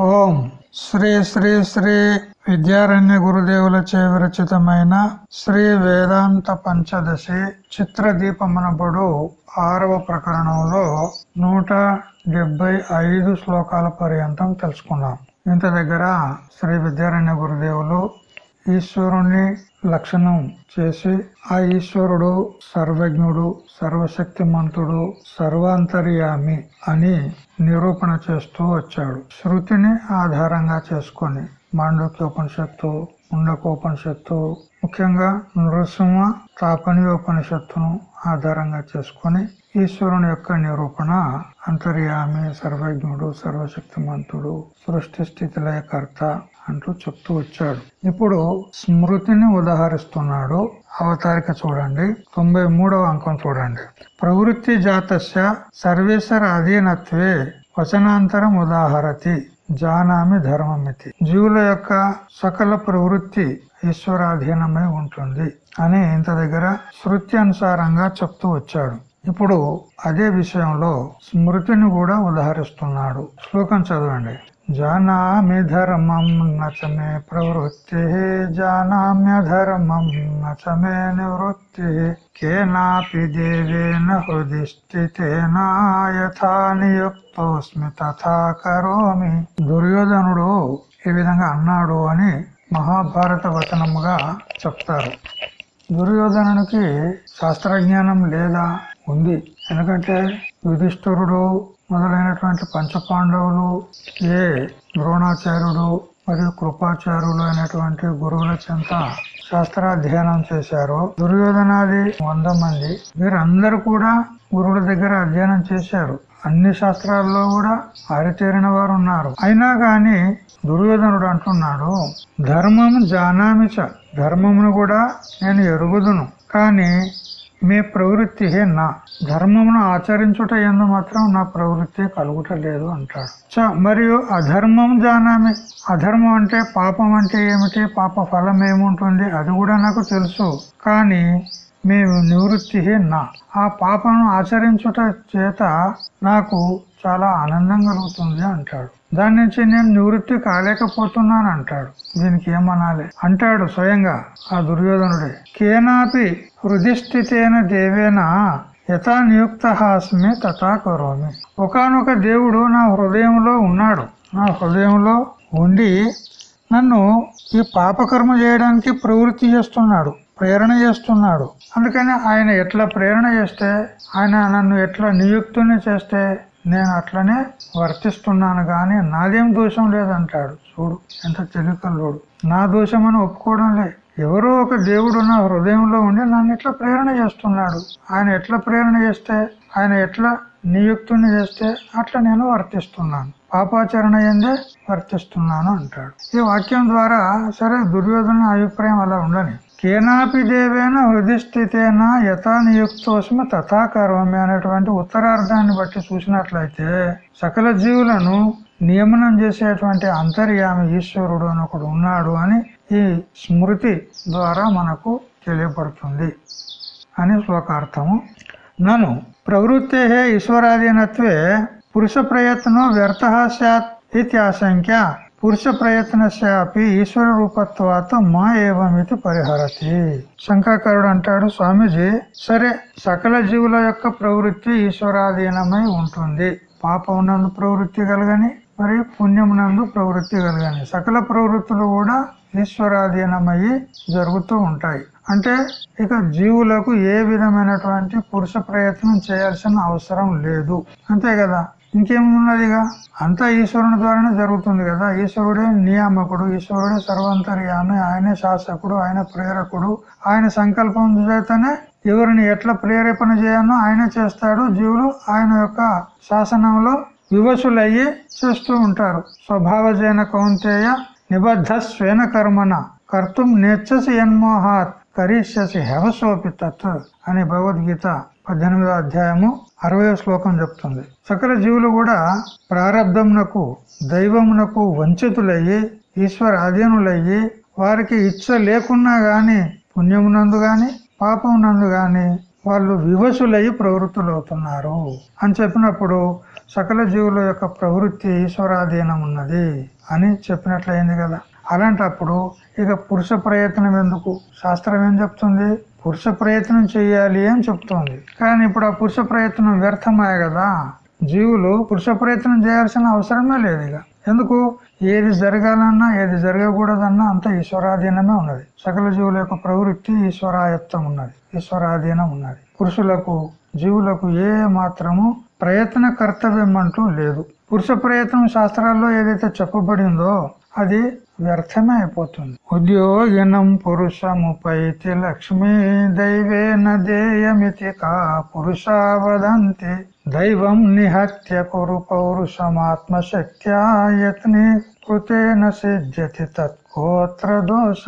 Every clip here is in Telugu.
ఓం శ్రీ శ్రీ శ్రీ విద్యారణ్య గురుదేవుల చే విరచితమైన శ్రీ వేదాంత పంచదశి చిత్రదీపమనబడు ఆరవ ప్రకరణంలో నూట డెబ్బై ఐదు శ్లోకాల పర్యంతం తెలుసుకున్నాం. ఇంత దగ్గర శ్రీ విద్యారణ్య గురుదేవులు ఈశ్వరుణ్ణి లక్షణం చేసి ఆ ఈశ్వరుడు సర్వజ్ఞుడు సర్వశక్తిమంతుడు సర్వాంతర్యామి అని నిరూపణ చేస్తూ వచ్చాడు. శృతిని ఆధారంగా చేసుకొని మాండక్యోపనిషత్తు ముండకోపనిషత్తు ముఖ్యంగా నృసింహ తాపనీయోపనిషత్తును ఆధారంగా చేసుకొని ఈశ్వరుని యొక్క నిరూపణ అంతర్యామి సర్వజ్ఞుడు సర్వశక్తిమంతుడు సృష్టి స్థితిలయ కర్త అంటూ చెప్తూ వచ్చాడు. ఇప్పుడు స్మృతిని ఉదాహరిస్తున్నాడు అవతారిక చూడండి. తొంభై మూడవ అంకం చూడండి. ప్రవృత్తి జాతస్య సర్వేశ్వర అధీనత్వే వచనాంతరం ఉదాహరతి జానామి ధర్మమితి. జీవుల యొక్క సకల ప్రవృత్తి ఈశ్వరాధీనమై ఉంటుంది అని ఇంత దగ్గర శృతి అనుసారంగా చెప్తూ వచ్చాడు. ఇప్పుడు అదే విషయంలో స్మృతిని కూడా ఉదాహరిస్తున్నాడు. శ్లోకం చదవండి. జానామి ధర్మం నచమే ప్రవృత్తి జానామ్యధర్మం నచమే నివృత్తి కేనాపి దేవేన హృది స్థితేనా యథా నియుక్తోస్మి తథా కరోమి దుర్యోధనుడు ఈ విధంగా అన్నాడు అని మహాభారత వచనముగా చెప్తారు. దుర్యోధనునికి శాస్త్రజ్ఞానం లేదా? ఉంది. ఎందుకంటే యుధిష్ఠురుడు మొదలైనటువంటి పంచపాండవులు ఏ ద్రోణాచార్యుడు మరియు కృపాచార్యులు అయినటువంటి గురువుల చెంత శాస్త్రాధ్యయనం చేశారు. దుర్యోధనాది వంద మంది. వీరందరూ కూడా గురువుల దగ్గర అధ్యయనం చేశారు. అన్ని శాస్త్రాల్లో కూడా అరితేరిన వారు ఉన్నారు. అయినా గాని దుర్యోధనుడు అంటున్నాడు ధర్మం జానామిచ. ధర్మమును కూడా నేను ఎరుగుదును. కానీ మీ ప్రవృత్తి నా. ధర్మమును ఆచరించుట ఎందు మాత్రం నా ప్రవృత్తి కలుగుట లేదు అంటాడు. చ మరియు అధర్మం జానామి. అధర్మం అంటే పాపం అంటే ఏమిటి? పాప ఫలం ఏముంటుంది? అది కూడా నాకు తెలుసు. కానీ మీ నివృత్తి నా. ఆ పాపను ఆచరించుట చేత నాకు చాలా ఆనందం కలుగుతుంది అంటాడు. దాని నుంచి నేను నివృత్తి కాలేకపోతున్నాను అంటాడు దీనికి ఏమనాలి? అంటాడు స్వయంగా ఆ దుర్యోధనుడే. కేనాపి హృదిస్థితేన దేవేనా యథా నియుక్త హాస్మి తథా కరోమి. ఒకనొక దేవుడు నా హృదయంలో ఉన్నాడు. నా హృదయంలో ఉండి నన్ను ఈ పాపకర్మ చేయడానికి ప్రవృత్తి చేస్తున్నాడు ప్రేరణ చేస్తున్నాడు. అందుకని ఆయన ఎట్లా ప్రేరణ చేస్తే ఆయన నన్ను ఎట్లా నియుక్తుని చేస్తే నేను అట్లనే వర్తిస్తున్నాను గాని నాదేం దోషం లేదంటాడు. చూడు ఎంత తెలికల్లోడు నా దోషం అని ఒప్పుకోవడం లే. ఎవరో ఒక దేవుడు నా హృదయంలో ఉండి నన్ను ఎట్లా ప్రేరణ చేస్తున్నాడు? ఆయన ఎట్లా ప్రేరణ చేస్తే ఆయన ఎట్లా నియుక్తుని చేస్తే అట్లా నేను వర్తిస్తున్నాను. పాపాచరణ ఎందే వర్తిస్తున్నాను అంటాడు. ఈ వాక్యం ద్వారా సరే దుర్యోధన అభిప్రాయం అలా ఉండని. కేనాపి దేవేన హృదిష్ఠితేనా యథా నియుక్తోస్మి తథా కరోమి అనేటువంటి ఉత్తరార్థాన్ని బట్టి చూసినట్లయితే సకల జీవులను నియమనం చేసేటువంటి అంతర్యామి ఈశ్వరుడు అని ఒకడు ఉన్నాడు అని ఈ స్మృతి ద్వారా మనకు తెలియబడుతుంది అని శ్లోకార్థము. నను ప్రవృత్తే ఈశ్వరాధీనత్వే పురుష ప్రయత్నం వ్యర్థ సత్ ఇది ఆశంక్య పురుష ప్రయత్నశాపి ఈశ్వర రూపత్వాత మా ఏవమితి పరిహరతి. శంకాకరుడు అంటాడు స్వామీజీ సరే సకల జీవుల యొక్క ప్రవృత్తి ఈశ్వరాధీనమై ఉంటుంది. పాపమునందు ప్రవృత్తి కలగని మరి పుణ్యమునందు ప్రవృత్తి కలగని. సకల ప్రవృత్తులు కూడా ఈశ్వరాధీనమయ్యి జరుగుతూ ఉంటాయి. అంటే ఇక జీవులకు ఏ విధమైనటువంటి పురుష ప్రయత్నం చేయాల్సిన అవసరం లేదు. అంతే కదా? ఇంకేమున్నదిగా? అంతా ఈశ్వరుని ద్వారానే జరుగుతుంది కదా. ఈశ్వరుడే నియామకుడు ఈశ్వరుడే సర్వాంతర్యామి ఆయనే శాసకుడు ఆయన ప్రేరకుడు. ఆయన సంకల్పం చేతనే ఎవరిని ఎట్లా ప్రేరేపణ చేయాలో ఆయనే చేస్తాడు. జీవులు ఆయన యొక్క శాసనంలో వివశులయ్యి చేస్తూ ఉంటారు. స్వభావజైన కౌంతేయ నిబద్ధ స్వేన కర్మన కర్తం నేర్చసి యన్మోహాత్ కరిష్యసి హెవసోపి తత్ అని భగవద్గీత పద్దెనిమిదో అధ్యాయము అరవై శ్లోకం చెప్తుంది. సకల జీవులు కూడా ప్రారంధమునకు దైవమునకు వంచితులయ్యి ఈశ్వర అధీనులయ్యి వారికి ఇచ్చ లేకున్నా గాని పుణ్యమునందు గాని పాపమునందు గాని వాళ్ళు వివసులై ప్రవృత్తులవుతున్నారు. అని చెప్పినప్పుడు సకల జీవుల యొక్క ప్రవృత్తి ఈశ్వరాధీనం ఉన్నది అని చెప్పినట్లయింది కదా. అలాంటప్పుడు ఇక పురుష ప్రయత్నం ఎందుకు? శాస్త్రం ఏం చెప్తుంది? పురుష ప్రయత్నం చేయాలి అని చెప్తోంది. కానీ ఇప్పుడు ఆ పురుష ప్రయత్నం వ్యర్థమాయ కదా? జీవులు పురుష ప్రయత్నం చేయాల్సిన అవసరమే లేదు ఇక. ఎందుకు? ఏది జరగాలన్నా ఏది జరగకూడదన్నా అంత ఈశ్వరాధీనమే ఉన్నది. సకల జీవుల యొక్క ప్రవృత్తి ఈశ్వరాయత్తం ఉన్నది. ఈశ్వరాధీనం ఉన్నది. పురుషులకు జీవులకు ఏ మాత్రము ప్రయత్న కర్తవ్యం అంటూ లేదు. పురుష ప్రయత్నం శాస్త్రాల్లో ఏదైతే చెప్పబడిందో అది వ్యర్థమైపోతుంది. ఉద్యోగినం పురుషముపైతి లక్ష్మీ దైవేన దేయమితి కా పురుషా వదంతి దైవం నిహత్య కురు పౌరుషమాత్మశక్త్యా యత్ని కృతేన సిద్ధ్యతి తత్కోత్ర దోష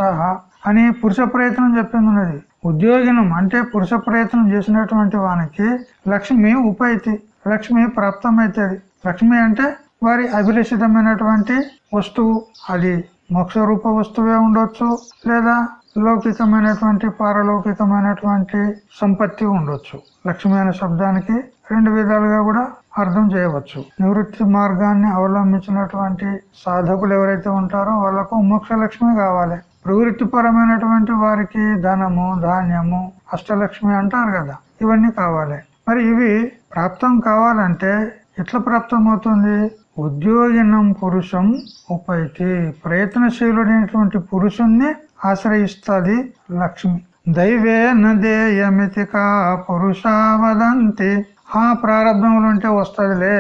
అని పురుష ప్రయత్నం చెప్పింది ఉన్నది. ఉద్యోగినం అంటే పురుష ప్రయత్నం చేసినటువంటి వానికి లక్ష్మి ఉపైతి లక్ష్మి ప్రాప్తమైతుంది. లక్ష్మి అంటే వారి అభిలషితమైనటువంటి వస్తువు అది మోక్ష రూప వస్తువే ఉండొచ్చు లేదా లౌకికమైనటువంటి పారలౌకికమైనటువంటి సంపత్తి ఉండొచ్చు. లక్ష్మి అనే శబ్దానికి రెండు విధాలుగా కూడా అర్థం చేయవచ్చు. నివృత్తి మార్గాన్ని అవలంబించినటువంటి సాధకులు ఎవరైతే ఉంటారో వాళ్ళకు మోక్ష లక్ష్మి కావాలి. ప్రవృత్తి పరమైనటువంటి వారికి ధనము ధాన్యము అష్టలక్ష్మి అంటారు కదా ఇవన్నీ కావాలి. మరి ఇవి ప్రాప్తం కావాలంటే ఎట్లా ప్రాప్తం అవుతుంది ఉద్యోగినం పురుషం ఉపైతి ప్రయత్నశీలుడైనటువంటి పురుషుణ్ణి ఆశ్రయిస్తుంది లక్ష్మి. దైవే నదేయమితి కా వదంతి. ఆ ప్రారంభంలో ఉంటే వస్తుందిలే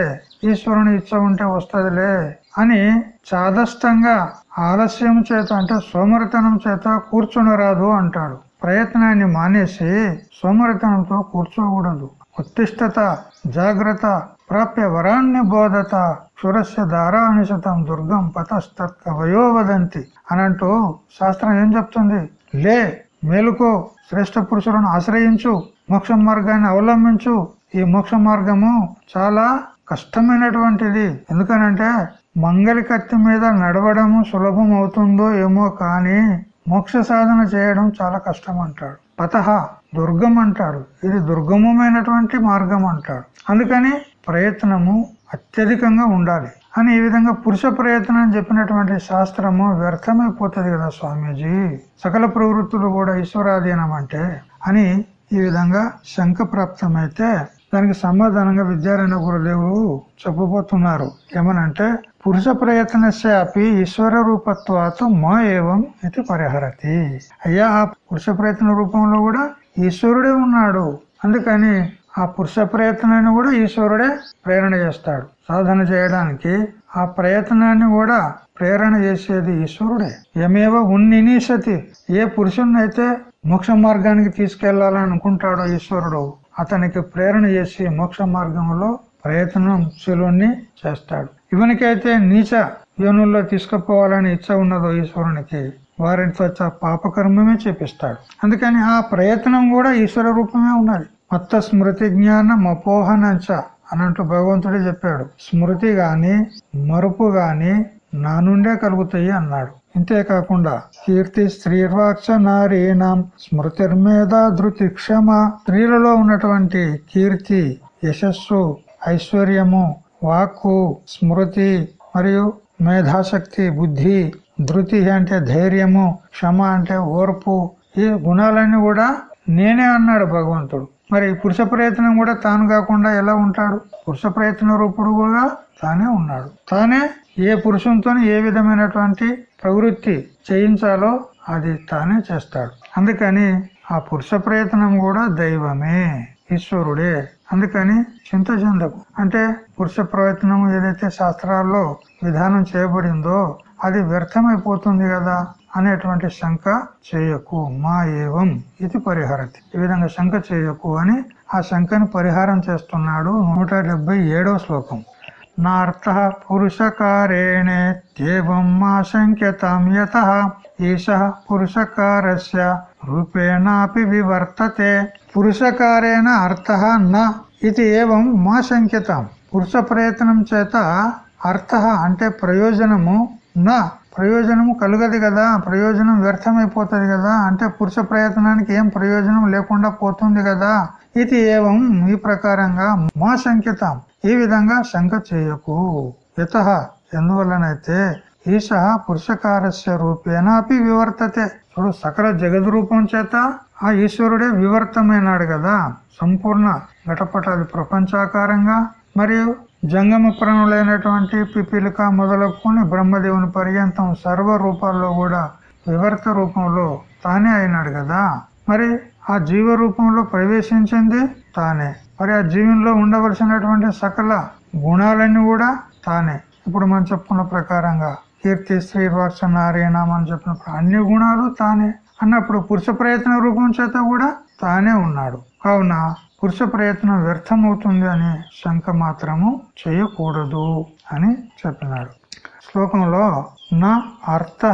ఈశ్వరుని ఇచ్చ ఉంటే వస్తుందిలే అని చాదస్తంగా ఆలస్యం చేత అంటే సోమరితనం చేత కూర్చునరాదు అంటాడు. ప్రయత్నాన్ని మానేసి సోమరితనంతో కూర్చోకూడదు. ఉత్తిష్టత జాగ్రత్త ప్రాప్య వరాన్ని బోధత క్షురస్య దారానిశతం దుర్గం పతస్తత్కవయో వదంతి అనంటూ శాస్త్రం ఏం చెప్తుంది? లే మేలుకో శ్రేష్ఠ పురుషులను ఆశ్రయించు మోక్ష మార్గాన్ని అవలంబించు. ఈ మోక్ష మార్గము చాలా కష్టమైనటువంటిది. ఎందుకనంటే మంగళి కత్తి మీద నడవడము సులభం అవుతుందో ఏమో కానీ మోక్ష సాధన చేయడం చాలా కష్టం అంటాడు పతహ దుర్గం అంటాడు. ఇది దుర్గమమైనటువంటి మార్గం అంటాడు. అందుకని ప్రయత్నము అత్యధికంగా ఉండాలి. అని ఈ విధంగా పురుష ప్రయత్నం అని చెప్పినటువంటి శాస్త్రము వ్యర్థమైపోతుంది కదా స్వామీజీ. సకల ప్రవృత్తులు కూడా ఈశ్వరాధీనం అంటే అని ఈ విధంగా శంఖ ప్రాప్తమైతే దానికి సమాధానంగా విద్యారాయణ గురుదేవులు చెప్పబోతున్నారు. ఏమనంటే పురుష ప్రయత్నశాపి ఈశ్వర రూపత్వాత మా ఏవం ఇది పరిహరతి. అయ్యా ఆ పురుష ప్రయత్న రూపంలో కూడా ఈశ్వరుడే ఉన్నాడు. అందుకని ఆ పురుష ప్రయత్నాన్ని కూడా ఈశ్వరుడే ప్రేరణ చేస్తాడు. సాధన చేయడానికి ఆ ప్రయత్నాన్ని కూడా ప్రేరణ చేసేది ఈశ్వరుడే. ఏమేవో ఉన్నినీసతి ఏ పురుషుణ్ణైతే మోక్ష మార్గానికి తీసుకెళ్ళాలని అనుకుంటాడో ఈశ్వరుడు అతనికి ప్రేరణ చేసి మోక్ష మార్గంలో ప్రయత్నం శిలుణ్ణి చేస్తాడు. ఇవనికైతే నీచ యోనుల్లో తీసుకుపోవాలని ఇచ్చ ఉన్నదో ఈశ్వరునికి వారితో పాపకర్మమే చేపిస్తాడు. అందుకని ఆ ప్రయత్నం కూడా ఈశ్వర రూపమే ఉన్నది. మొత్త స్మృతి జ్ఞానం అపోహనంచ అనంటూ భగవంతుడే చెప్పాడు. స్మృతి గాని మరుపు గాని నా నుండే కలుగుతాయి అన్నాడు. ఇంతేకాకుండా కీర్తి స్త్రీర్వాక్ష నారీణం స్మృతిర్మేధ ధృతి క్షమ స్త్రీలలో ఉన్నటువంటి కీర్తి యశస్సు ఐశ్వర్యము వాక్కు స్మృతి మరియు మేధాశక్తి బుద్ధి ధృతి అంటే ధైర్యము క్షమ అంటే ఓర్పు ఈ గుణాలన్నీ కూడా నేనే అన్నాడు భగవంతుడు. మరి పురుష ప్రయత్నం కూడా తాను కాకుండా ఎలా ఉంటాడు? పురుష ప్రయత్న రూపుడు కూడా తానే ఉన్నాడు. తానే ఏ పురుషునితో ఏ విధమైనటువంటి ప్రవృత్తి చేయించాలో అది తానే చేస్తాడు. అందుకని ఆ పురుష ప్రయత్నం కూడా దైవమే ఈశ్వరుడే. అందుకని చింత చెందకు. అంటే పురుష ప్రయత్నం ఏదైతే శాస్త్రాల్లో విధానం చేయబడిందో అది వ్యర్థమైపోతుంది కదా. అనేటువంటి శంక చేయకు మా ఏవం ఇది పరిహరతి. ఈ విధంగా శంక చేయకు అని ఆ శంకని పరిహారం చేస్తున్నాడు నూట డెబ్బై శ్లోకం. నార్థ పురుషకారేణేత్యేవం మా శంక్యతాం యత ఈశ పురుషకారస్య రూపేణాపి వివర్తతే. పురుషకారేణ అర్థ న ఇది ఏవం మా శంక్యతాం. పురుష ప్రయత్నం చేత అర్థ అంటే ప్రయోజనము నా ప్రయోజనము కలగదు కదా ప్రయోజనం వ్యర్థమైపోతుంది కదా అంటే పురుష ప్రయత్నానికి ఏం ప్రయోజనం లేకుండా పోతుంది కదా. ఇది ఏవం? ఈ ప్రకారంగా మా శంకితం ఈ విధంగా శంక చేయకు. యత. ఎందువల్లనైతే ఈశ పురుషకారస్య రూపేణాపి వివర్తతే. చూడు సకల జగద్రూపం చేత ఆ ఈశ్వరుడే వివర్తమైనాడు కదా. సంపూర్ణ ఘటపటాది ప్రపంచాకారంగా మరియు జంగమ ప్రాణులైనటువంటి పిపిలిక మొదలుకొని బ్రహ్మదేవుని పర్యంతం సర్వ రూపాల్లో కూడా వివర్త రూపంలో తానే అయినాడు కదా. మరి ఆ జీవ రూపంలో ప్రవేశించింది తానే. మరి ఆ జీవంలో ఉండవలసినటువంటి సకల గుణాలన్నీ కూడా తానే. ఇప్పుడు మనం చెప్పుకున్న ప్రకారంగా కీర్తి శ్రీవాక్ష నారాయణ అని చెప్పినప్పుడు అన్ని గుణాలు తానే. అన్నప్పుడు పురుష ప్రయత్న రూపం చేత కూడా తానే ఉన్నాడు. కావున పురుష ప్రయత్నం వ్యర్థమవుతుంది అని శంక మాత్రము చేయకూడదు అని చెప్పినాడు. శ్లోకంలో నా అర్థ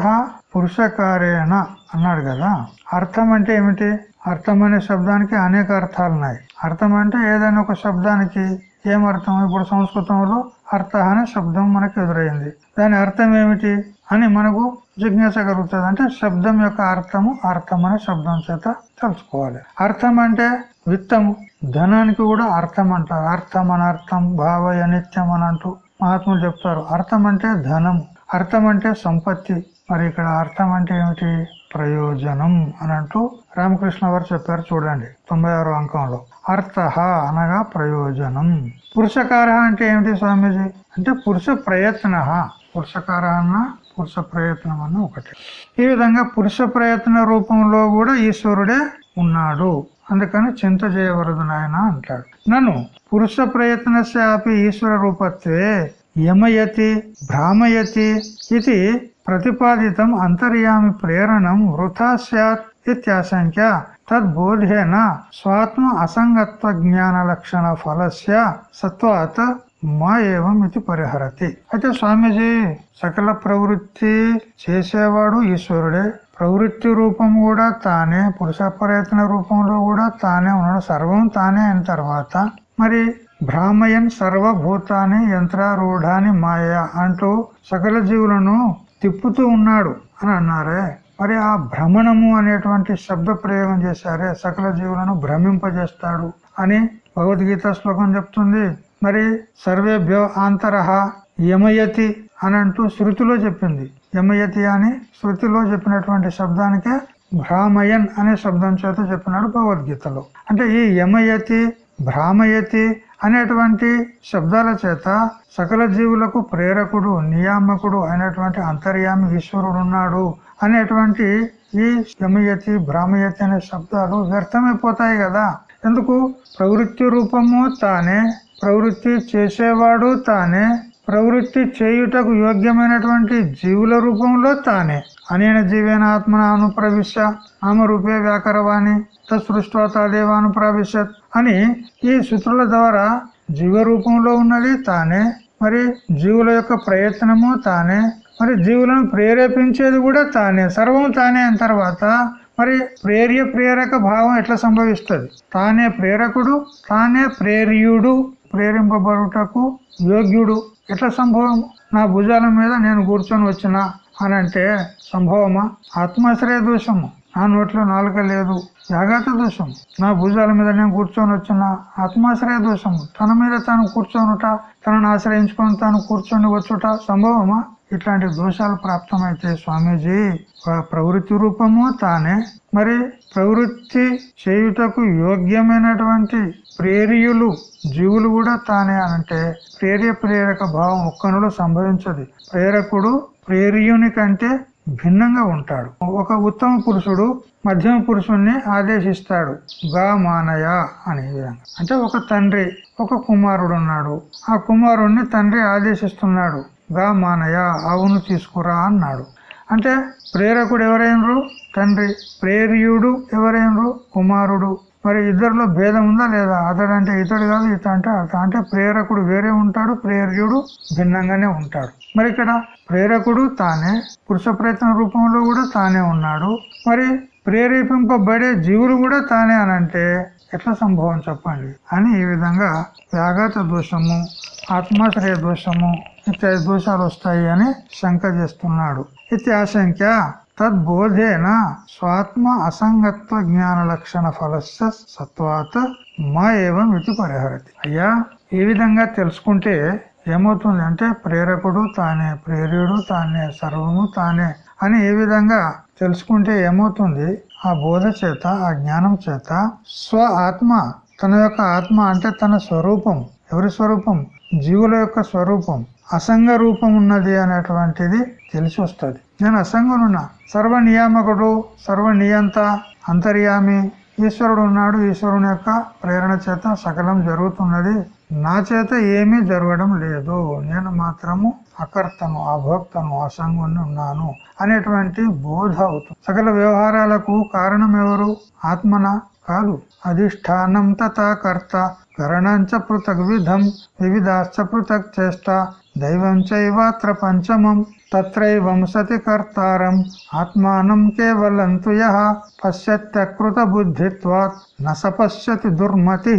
పురుషకారేణ అన్నాడు కదా. అర్థం అంటే ఏమిటి? అర్థం అనే శబ్దానికి అనేక అర్థాలు ఉన్నాయి అర్థం అంటే ఏదైనా ఒక శబ్దానికి ఏమర్థం ఇప్పుడు సంస్కృతంలో అర్థ అనే శబ్దం మనకు ఎదురైంది. దాని అర్థం ఏమిటి అని మనకు జిజ్ఞాస కలుగుతుంది. అంటే శబ్దం యొక్క అర్థము అర్థం అనే శబ్దం చేత తెలుసుకోవాలి. అర్థం అంటే విత్తము. ధనానికి కూడా అర్థం అంటారు. అర్థం అనర్థం భావయ నిత్యం అని అంటూ మహాత్ములు చెప్తారు. అర్థం అంటే ధనము. అర్థం అంటే సంపత్తి. మరి ఇక్కడ అర్థం అంటే ఏమిటి? ప్రయోజనం అని అంటూ రామకృష్ణ వారు చెప్పారు చూడండి తొంభై అంకంలో. అర్థ అనగా ప్రయోజనం. పురుషకార అంటే ఏమిటి స్వామీజీ? అంటే పురుష ప్రయత్న. పురుషకార అన్న పురుష ప్రయత్నం అన్న ఒకటి. ఈ విధంగా పురుష ప్రయత్న రూపంలో కూడా ఈశ్వరుడే ఉన్నాడు. అందుకని చింత చేయవరదు నాయన అంటాడు. నన్ను పురుష ప్రయత్నశాపి ఈశ్వర రూపత్వే యమయతి భ్రామయతి ఇది ప్రతిపాదితం అంతర్యామి ప్రేరణం వృథా సత్ ఇత్యాశంక్య. తద్బోధేన స్వాత్మ అసంగత్వ జ్ఞాన లక్షణ ఫలస్య సత్వాత్ మా ఏవం ఇది పరిహరతి. అయితే స్వామీజీ సకల ప్రవృత్తి చేసేవాడు ఈశ్వరుడే. ప్రవృత్తి రూపం కూడా తానే పురుష ప్రయత్న రూపంలో కూడా తానే ఉన్నాడు. సర్వం తానే అయిన తర్వాత మరి భ్రామయన్ సర్వభూతాన్ని యంత్రారూఢాన్ని మాయ అంటూ సకల జీవులను తిప్పుతూ ఉన్నాడు అని అన్నారే. మరి ఆ భ్రమణము అనేటువంటి శబ్ద ప్రయోగం చేశారే సకల జీవులను భ్రమింపజేస్తాడు అని భగవద్గీత శ్లోకం చెప్తుంది. మరి సర్వేభ్యో ఆంతరహ యమయతి అని అంటూ శృతిలో చెప్పింది. యమయతి అని శృతిలో చెప్పినటువంటి శబ్దానికే భ్రామయన్ అనే శబ్దం చేత చెప్పినాడు భగవద్గీతలో. అంటే ఈ యమయతి భ్రామయతి అనేటువంటి శబ్దాల చేత సకల జీవులకు ప్రేరకుడు నియామకుడు అయినటువంటి అంతర్యామి ఈశ్వరుడు ఉన్నాడు అనేటువంటి ఈ యమయతి భ్రామయతి అనే శబ్దాలు వ్యర్థమైపోతాయి కదా. ఎందుకు? ప్రవృత్తి రూపము తానే ప్రవృత్తి చేసేవాడు తానే ప్రవృత్తి చేయుటకు యోగ్యమైనటువంటి జీవుల రూపంలో తానే. అనేన జీవేన ఆత్మన అనుప్రవిశ నామరూపే వ్యాకరవాణి తృష్ట తదేవానుప్రవిశత్ అని ఈ శృతుల ద్వారా జీవ రూపంలో ఉన్నది తానే మరి జీవుల యొక్క ప్రయత్నము తానే మరి జీవులను ప్రేరేపించేది కూడా తానే సర్వం తానే అయిన తర్వాత మరి ప్రేర్య ప్రేరక భావం ఎట్లా సంభవిస్తుంది? తానే ప్రేరకుడు తానే ప్రేర్యుడు ప్రేరింపబడుటకు యోగ్యుడు. ఎట్లా సంభవం? నా భుజాల మీద నేను కూర్చొని వచ్చిన అని అంటే సంభవమా? ఆత్మాశ్రయ దోషము. నా నోట్లో నాలుక లేదు. జాగ్రత్త దోషం నా భుజాల మీద నేను కూర్చొని వచ్చిన ఆత్మాశ్రయ దోషము తన మీద తాను కూర్చొనుట తనను ఆశ్రయించుకొని తాను కూర్చొని వచ్చుట సంభవమా? ఇట్లాంటి దోషాలు ప్రాప్తమైతే స్వామీజీ ప్రవృత్తి రూపము తానే. మరి ప్రవృత్తి చేయుటకు యోగ్యమైనటువంటి ప్రేరియులు జీవులు కూడా తానే అనంటే ప్రేర్య ప్రేరక భావం ఒక్కనులో సంభవించదు. ప్రేరకుడు ప్రేరియుని కంటే భిన్నంగా ఉంటాడు. ఒక ఉత్తమ పురుషుడు మధ్యమ పురుషుణ్ణి ఆదేశిస్తాడు. గా మానయ అనే విధంగా. అంటే ఒక తండ్రి ఒక కుమారుడు ఉన్నాడు. ఆ కుమారుణ్ణి తండ్రి ఆదేశిస్తున్నాడు. గా మానయ అవును తీసుకురా అన్నాడు. అంటే ప్రేరకుడు ఎవరైనరు? తండ్రి. ప్రేరియుడు ఎవరైనరు? కుమారుడు. మరి ఇద్దరిలో భేదం ఉందా లేదా? అతడు అంటే ఇతడు కాదు ఇత అంటే అత. అంటే ప్రేరకుడు వేరే ఉంటాడు ప్రేర్యుడు భిన్నంగానే ఉంటాడు. మరి ఇక్కడ ప్రేరకుడు తానే పురుష ప్రయత్న రూపంలో కూడా తానే ఉన్నాడు. మరి ప్రేరేపింపబడే జీవులు కూడా తానే అనంటే ఎట్లా సంభవం చెప్పండి? అని ఈ విధంగా వ్యాఘాత దోషము ఆత్మాశ్రయ దోషము ఇత్యాది దోషాలు వస్తాయి అని శంక చేస్తున్నాడు. ఇది ఆశంక్య తద్బోధేన స్వాత్మ అసంగత్వ జ్ఞాన లక్షణ ఫలస్య సత్వాత మా ఏవం ఇది పరిహరతి. అయ్యా ఈ విధంగా తెలుసుకుంటే ఏమవుతుంది అంటే ప్రేరకుడు తానే ప్రేర్యుడు తానే సర్వము తానే అని ఏ విధంగా తెలుసుకుంటే ఏమవుతుంది? ఆ బోధ చేత ఆ జ్ఞానం చేత స్వ ఆత్మ తన యొక్క ఆత్మ అంటే తన స్వరూపం. ఎవరి స్వరూపం? జీవుల యొక్క స్వరూపం. అసంగ రూపం ఉన్నది అనేటువంటిది తెలిసి వస్తుంది. నేను అసంగునున్నా. సర్వ నియామకుడు సర్వ నియంత అంతర్యామి. ఈశ్వరుడు ఉన్నాడు. ఈశ్వరుని యొక్క ప్రేరణ చేత సకలం జరుగుతున్నది. నా చేత ఏమీ జరగడం లేదు. నేను మాత్రము అకర్తను అభోక్తను అసంగుని ఉన్నాను అనేటువంటి బోధ అవుతుంది. సకల వ్యవహారాలకు కారణం ఎవరు? ఆత్మన కాదు. అధిష్టానం తథా కర్త. కరణంచ పృథక్ విధం వివిధాశ్చ పృథక్ చేష్ట దైవం చైవాత్ర పంచమం. తత్రై వంశతి కర్తారం ఆత్మానం కేవలం తు యః పశ్యత్యకృత బుద్ధిత్వాత్ నసపశ్యతి దుర్మతి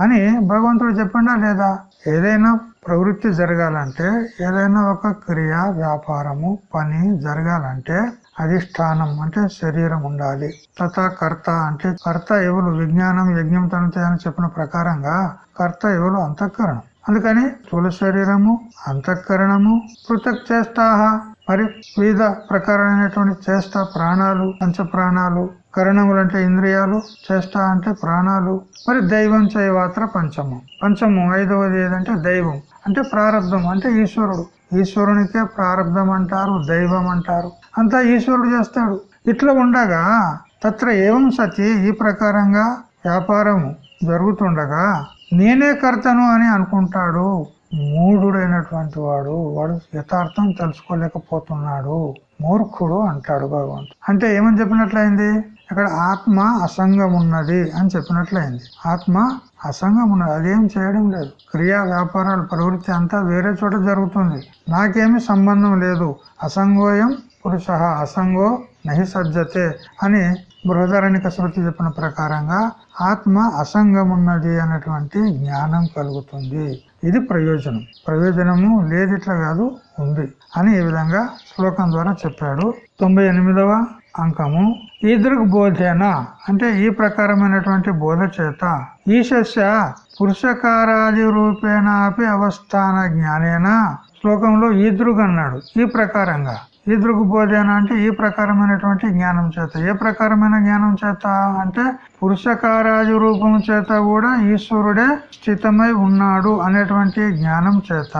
అని భగవంతుడు చెప్పిండా లేదా? ఏదైనా ప్రవృత్తి జరగాలంటే ఏదైనా ఒక క్రియ వ్యాపారము పని జరగాలంటే అధిష్టానం అంటే శరీరం ఉండాలి. తథా కర్త అంటే కర్త ఎవరు? విజ్ఞానం యజ్ఞం తనతే అని చెప్పిన ప్రకారంగా కర్త ఎవరు? అంతఃకరణం. అందుకని స్థూల శరీరము అంతఃకరణము పృథక్ చేస్తాహ. మరి వివిధ ప్రకారమైనటువంటి చేష్ట ప్రాణాలు పంచ ప్రాణాలు కరణములు అంటే ఇంద్రియాలు చేష్ట అంటే ప్రాణాలు. మరి దైవం చేయవాత్ర పంచము. పంచము ఐదవది ఏదంటే దైవం. అంటే ప్రారంధం అంటే ఈశ్వరుడు. ఈశ్వరునికే ప్రారంధం అంటారు దైవం అంటారు. అంతా ఈశ్వరుడు చేస్తాడు. ఇట్లా ఉండగా తత్ర ఏవం సతి ఈ ప్రకారంగా వ్యాపారము జరుగుతుండగా నేనే కర్తను అని అనుకుంటాడు. మూఢుడైనటువంటి వాడు వాడు యథార్థం తెలుసుకోలేకపోతున్నాడు. మూర్ఖుడు అంటాడు భగవంతుడు. అంటే ఏమని చెప్పినట్లయింది? ఇక్కడ ఆత్మ అసంగం ఉన్నది అని చెప్పినట్లయింది. ఆత్మ అసంగం ఉన్నది. అదేం చేయడం లేదు. క్రియా వ్యాపారాలు ప్రవృత్తి అంతా వేరే చోట జరుగుతుంది. నాకేమి సంబంధం లేదు. అసంగోయం పురుష అసంగో నహి సజ్జతే అని బృహదరణిక కసరత్తు చెప్పిన ప్రకారంగా ఆత్మ అసంగమున్నది అనేటువంటి జ్ఞానం కలుగుతుంది. ఇది ప్రయోజనం. ప్రయోజనము లేదిట్లా కాదు ఉంది అని ఈ విధంగా శ్లోకం ద్వారా చెప్పాడు. తొంభై ఎనిమిదవ అంకము. ఈదృక్ బోధేన అంటే ఈ ప్రకారమైనటువంటి బోధ చేత ఈశస్య పురుషకారాది రూపేణ అవస్థాన జ్ఞానేనా. శ్లోకంలో ఈదృగ్ అన్నాడు. ఈ ప్రకారంగా ఈదృగు బోధేన అంటే ఈ ప్రకారమైనటువంటి జ్ఞానం చేత? ఏ ప్రకారమైన జ్ఞానం చేత అంటే పురుషకారాజు రూపం చేత కూడా ఈశ్వరుడే స్థితమై ఉన్నాడు అనేటువంటి జ్ఞానం చేత.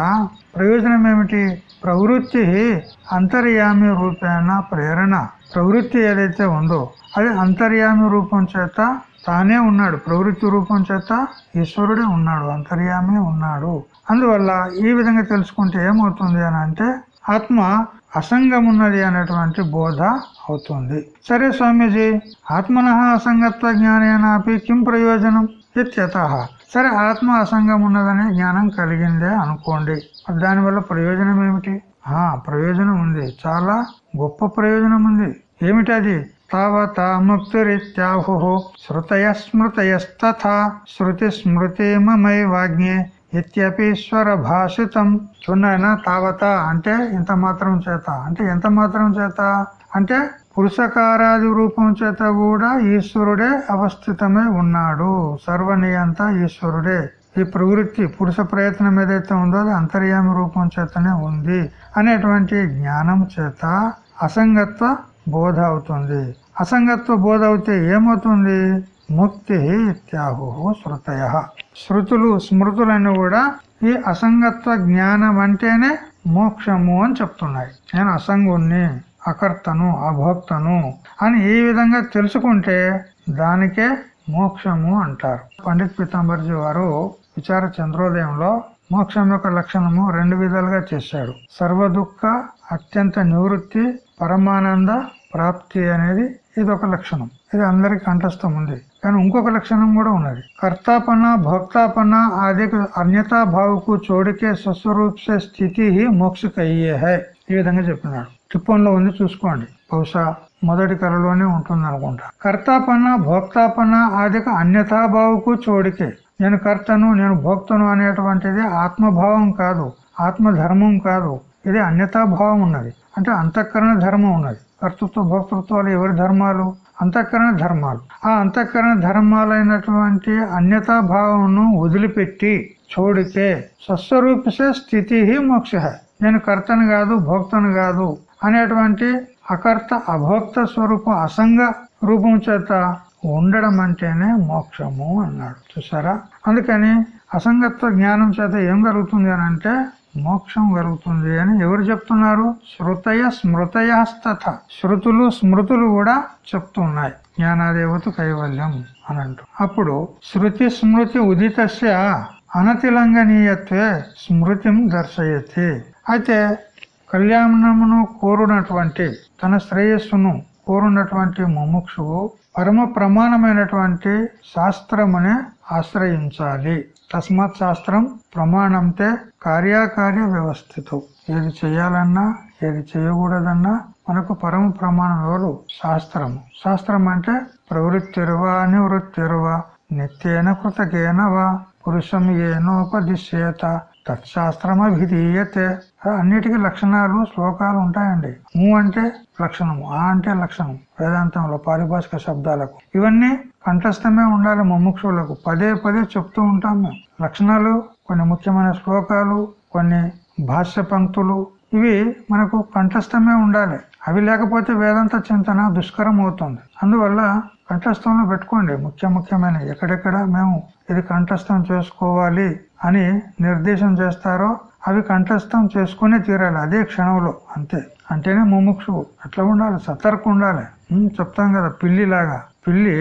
ప్రయోజనం ఏమిటి ప్రవృత్తి అంతర్యామి రూపేణ ప్రేరణ. ప్రవృత్తి ఏదైతే ఉందో అది అంతర్యామి రూపం చేత తానే ఉన్నాడు. ప్రవృత్తి రూపం చేత ఈశ్వరుడే ఉన్నాడు అంతర్యామి ఉన్నాడు. అందువల్ల ఈ విధంగా తెలుసుకుంటే ఏమవుతుంది అని అంటే ఆత్మ అసంగమున్నది అనేటువంటి బోధ అవుతుంది. సరే స్వామీజీ ఆత్మన అసంగత్వ జ్ఞానేనాపి కిం ప్రయోజనం? ఇత్యత. సరే ఆత్మ అసంగం ఉన్నదనే జ్ఞానం కలిగిందే అనుకోండి. దానివల్ల ప్రయోజనం ఏమిటి? ఆ ప్రయోజనం ఉంది. చాలా గొప్ప ప్రయోజనం ఉంది. ఏమిటది తావత ముక్తిరిత్యాహు శృతయ స్మృతయస్తథా శృతి స్మృతి మమై వాజ్ఞే ఇత్యపీశ్వర భాషితం చూడైనా తావత అంటే ఇంత మాత్రం చేత? అంటే ఎంత మాత్రం చేత? అంటే పురుషకారాది రూపం చేత కూడా ఈశ్వరుడే అవస్థితమై ఉన్నాడు. సర్వనియంత ఈశ్వరుడే. ఈ ప్రవృత్తి పురుష ప్రయత్నం ఏదైతే ఉందో అది అంతర్యామి రూపం చేతనే ఉంది అనేటువంటి జ్ఞానం చేత అసంగత్వ బోధ అవుతుంది. అసంగత్వ బోధ అవుతే ఏమవుతుంది? ముక్తి ఇత్యాహు శృతయ. శృతులు స్మృతులను కూడా ఈ అసంగత్వ జ్ఞానం అంటేనే మోక్షము అని చెప్తున్నాయి. నేను అసంగుణ్ణి అకర్తను అభోక్తను అని ఈ విధంగా తెలుసుకుంటే దానికే మోక్షము అంటారు. పండిత్ పీతాంబర్జీ వారు విచార చంద్రోదయంలో మోక్షం యొక్క లక్షణము రెండు విధాలుగా చేశాడు. సర్వదుఖ అత్యంత నివృత్తి పరమానంద ప్రాప్తి అనేది ఇది ఒక లక్షణం. ఇది అందరికి కంఠస్థం ఉంది కానీ ఇంకొక లక్షణం కూడా ఉన్నది. కర్తాపన భోక్తాపన ఆది అన్యతా భావకు చోడికే స్వస్వరూప స్థితి మోక్షకయ్యే హై ఈ విధంగా చెప్పినాడు టిప్పంలో ఉంది చూసుకోండి. బహుశా మొదటి కళలోనే ఉంటుంది అనుకుంటా కర్తాపన భోక్తాపన ఆదిక అన్యతాభావకు చోడికే. నేను కర్తను నేను భోక్తను అనేటువంటిది ఆత్మభావం కాదు. ఆత్మధర్మం కాదు. ఇది అన్యతాభావం ఉన్నది. అంటే అంతఃకరణ ధర్మం ఉన్నది. కర్తృత్వ భోక్తృత్వాలు ఎవరి ధర్మాలు? అంతఃకరణ ధర్మాలు. ఆ అంతఃకరణ ధర్మాలైనటువంటి అన్యతాభావంను వదిలిపెట్టి చూడితే స్వస్వరూపిసే స్థితి మోక్ష. నేను కర్తను కాదు భోక్తను కాదు అనేటువంటి అకర్త అభోక్త స్వరూపం అసంగ రూపం చేత ఉండడం అంటేనే మోక్షము అన్నాడు. చూసారా అందుకని అసంగత్వ జ్ఞానం చేత ఏం కలుగుతుంది అని అంటే మోక్షం కలుగుతుంది అని ఎవరు చెప్తున్నారు? శృతయ స్మృతయస్తథ. శృతులు స్మృతులు కూడా చెప్తున్నాయి. జ్ఞానాదేవత కైవల్యం అని అంటూ అప్పుడు శృతి స్మృతి ఉదితస్య అనతిలంఘనీయత్వే స్మృతిం దర్శయతి. అయితే కళ్యాణమును కోరునటువంటి తన శ్రేయస్సును కోరునటువంటి ముముక్షువు పరమ ప్రమాణమైనటువంటి శాస్త్రమునే ఆశ్రయించాలి. తస్మాత్ శాస్త్రం ప్రమాణంతే కార్యాకార్య వ్యవస్థితం. ఏది చేయాలన్నా ఏది చేయకూడదన్నా మనకు పరమ ప్రమాణం ఎవరు? శాస్త్రము. శాస్త్రం అంటే ప్రవృత్తిరువా నివృత్తిరువా నిత్యేన కృతకేనవా పురుషం ఏనోపదిశ్యేత తత్శాస్త్రమభిధీయతే. అన్నిటికీ లక్షణాలు శ్లోకాలు ఉంటాయండి. ము అంటే లక్షణము ఆ అంటే లక్షణం వేదాంతంలో పారిభాషిక శబ్దాలకు. ఇవన్నీ కంఠస్థమే ఉండాలి ముముక్షులకు పదే పదే చెప్తూ ఉంటాం మేము. లక్షణాలు కొన్ని ముఖ్యమైన శ్లోకాలు కొన్ని భాష్య పంక్తులు ఇవి మనకు కంఠస్థమే ఉండాలి. అవి లేకపోతే వేదాంత చింతన దుష్కరం అవుతుంది అందువల్ల కంఠస్థంలో పెట్టుకోండి. ముఖ్య ముఖ్యమైన ఎక్కడెక్కడ మేము ఇది కంఠస్థం చేసుకోవాలి అని నిర్దేశం చేస్తారో అవి కంఠస్థం చేసుకునే తీరాలి. అదే క్షణంలో. అంతే. అంటేనే ముముక్షువు. అట్లా ఉండాలి. సతర్క ఉండాలి. చెప్తాం కదా పిల్లిలాగా. పిల్లి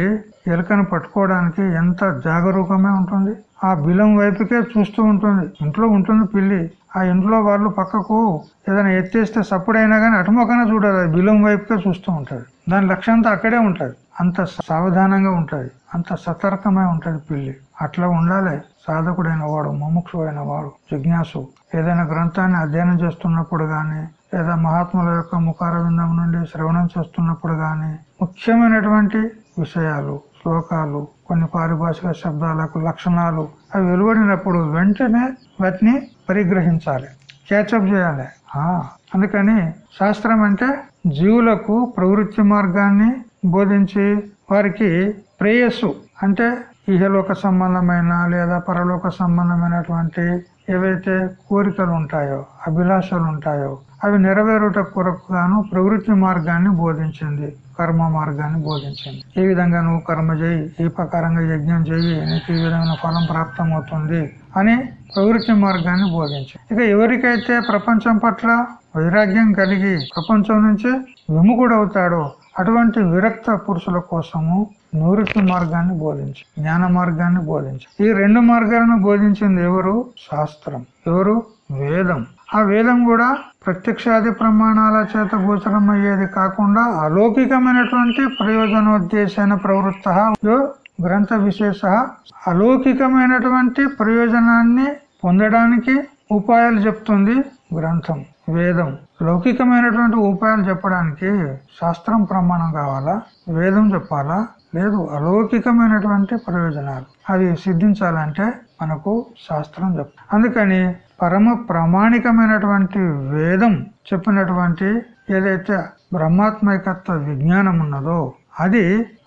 ఎలుకను పట్టుకోవడానికి ఎంత జాగరూకమే ఉంటుంది. ఆ బిలం వైపుకే చూస్తూ ఉంటుంది. ఇంట్లో ఉంటుంది పిల్లి. ఆ ఇంట్లో వాళ్ళు పక్కకు ఏదైనా ఎత్తేస్తే సప్పుడైనా కానీ అటుమొకన చూడాలి. బిలం వైపుకే చూస్తూ ఉంటుంది. దాని లక్ష్యం అంతా అక్కడే ఉంటుంది. అంత సావధానంగా ఉంటుంది. అంత సతర్కమై ఉంటుంది పిల్లి. అట్లా ఉండాలి. సాధకుడైన వాడు ముముక్షు అయిన వాడు జిజ్ఞాసు. ఏదైనా గ్రంథాన్ని అధ్యయనం చేస్తున్నప్పుడు కానీ లేదా మహాత్ముల యొక్క ముఖారవిందం నుండి శ్రవణం చేస్తున్నప్పుడు కానీ ముఖ్యమైనటువంటి విషయాలు శ్లోకాలు కొన్ని పారిభాషిక శబ్దాలకు లక్షణాలు అవి వెలువడినప్పుడు వెంటనే వాటిని పరిగ్రహించాలి క్యాచప్ చేయాలి. అందుకని శాస్త్రం అంటే జీవులకు ప్రవృత్తి మార్గాన్ని బోధించి వారికి ప్రేయస్సు అంటే ఇహలోక సంబంధమైన లేదా పరలోక సంబంధమైనటువంటి ఏవైతే కోరికలు ఉంటాయో అభిలాషలు ఉంటాయో అవి నెరవేరుట కొరకు గాను ప్రవృత్తి మార్గాన్ని బోధించింది. కర్మ మార్గాన్ని బోధించింది. ఈ విధంగా నువ్వు కర్మ చేయి ఈ ప్రకారంగా యజ్ఞం చేయి నీకు ఈ విధమైన ఫలం ప్రాప్తమవుతుంది అని ప్రవృత్తి మార్గాన్ని బోధించింది. ఇక ఎవరికైతే ప్రపంచం పట్ల వైరాగ్యం కలిగి ప్రపంచం నుంచి విముఖుడవుతాడో అటువంటి విరక్త పురుషుల కోసము నివృత్తి మార్గాన్ని బోధించి జ్ఞాన మార్గాన్ని బోధించి. ఈ రెండు మార్గాలను బోధించింది ఎవరు? శాస్త్రం. ఎవరు? వేదం. ఆ వేదం కూడా ప్రత్యక్షాది ప్రమాణాల చేత గోచరం అయ్యేది కాకుండా అలౌకికమైనటువంటి ప్రయోజనోద్దేశాన ప్రవృత్త. గ్రంథ విశేష. అలౌకికమైనటువంటి ప్రయోజనాన్ని పొందడానికి ఉపాయాలు చెప్తుంది గ్రంథం వేదం. లౌకికమైనటువంటి ఉపాయాలు చెప్పడానికి శాస్త్రం ప్రమాణం కావాలా? వేదం చెప్పాలా? లేదు అలౌకికమైనటువంటి ప్రయోజనాలు. అవి సిద్ధించాలంటే మనకు శాస్త్రం చెప్. అందుకని పరమ ప్రామాణికమైనటువంటి వేదం చెప్పినటువంటి ఏదైతే బ్రహ్మాత్మైకత్వ విజ్ఞానం ఉన్నదో అది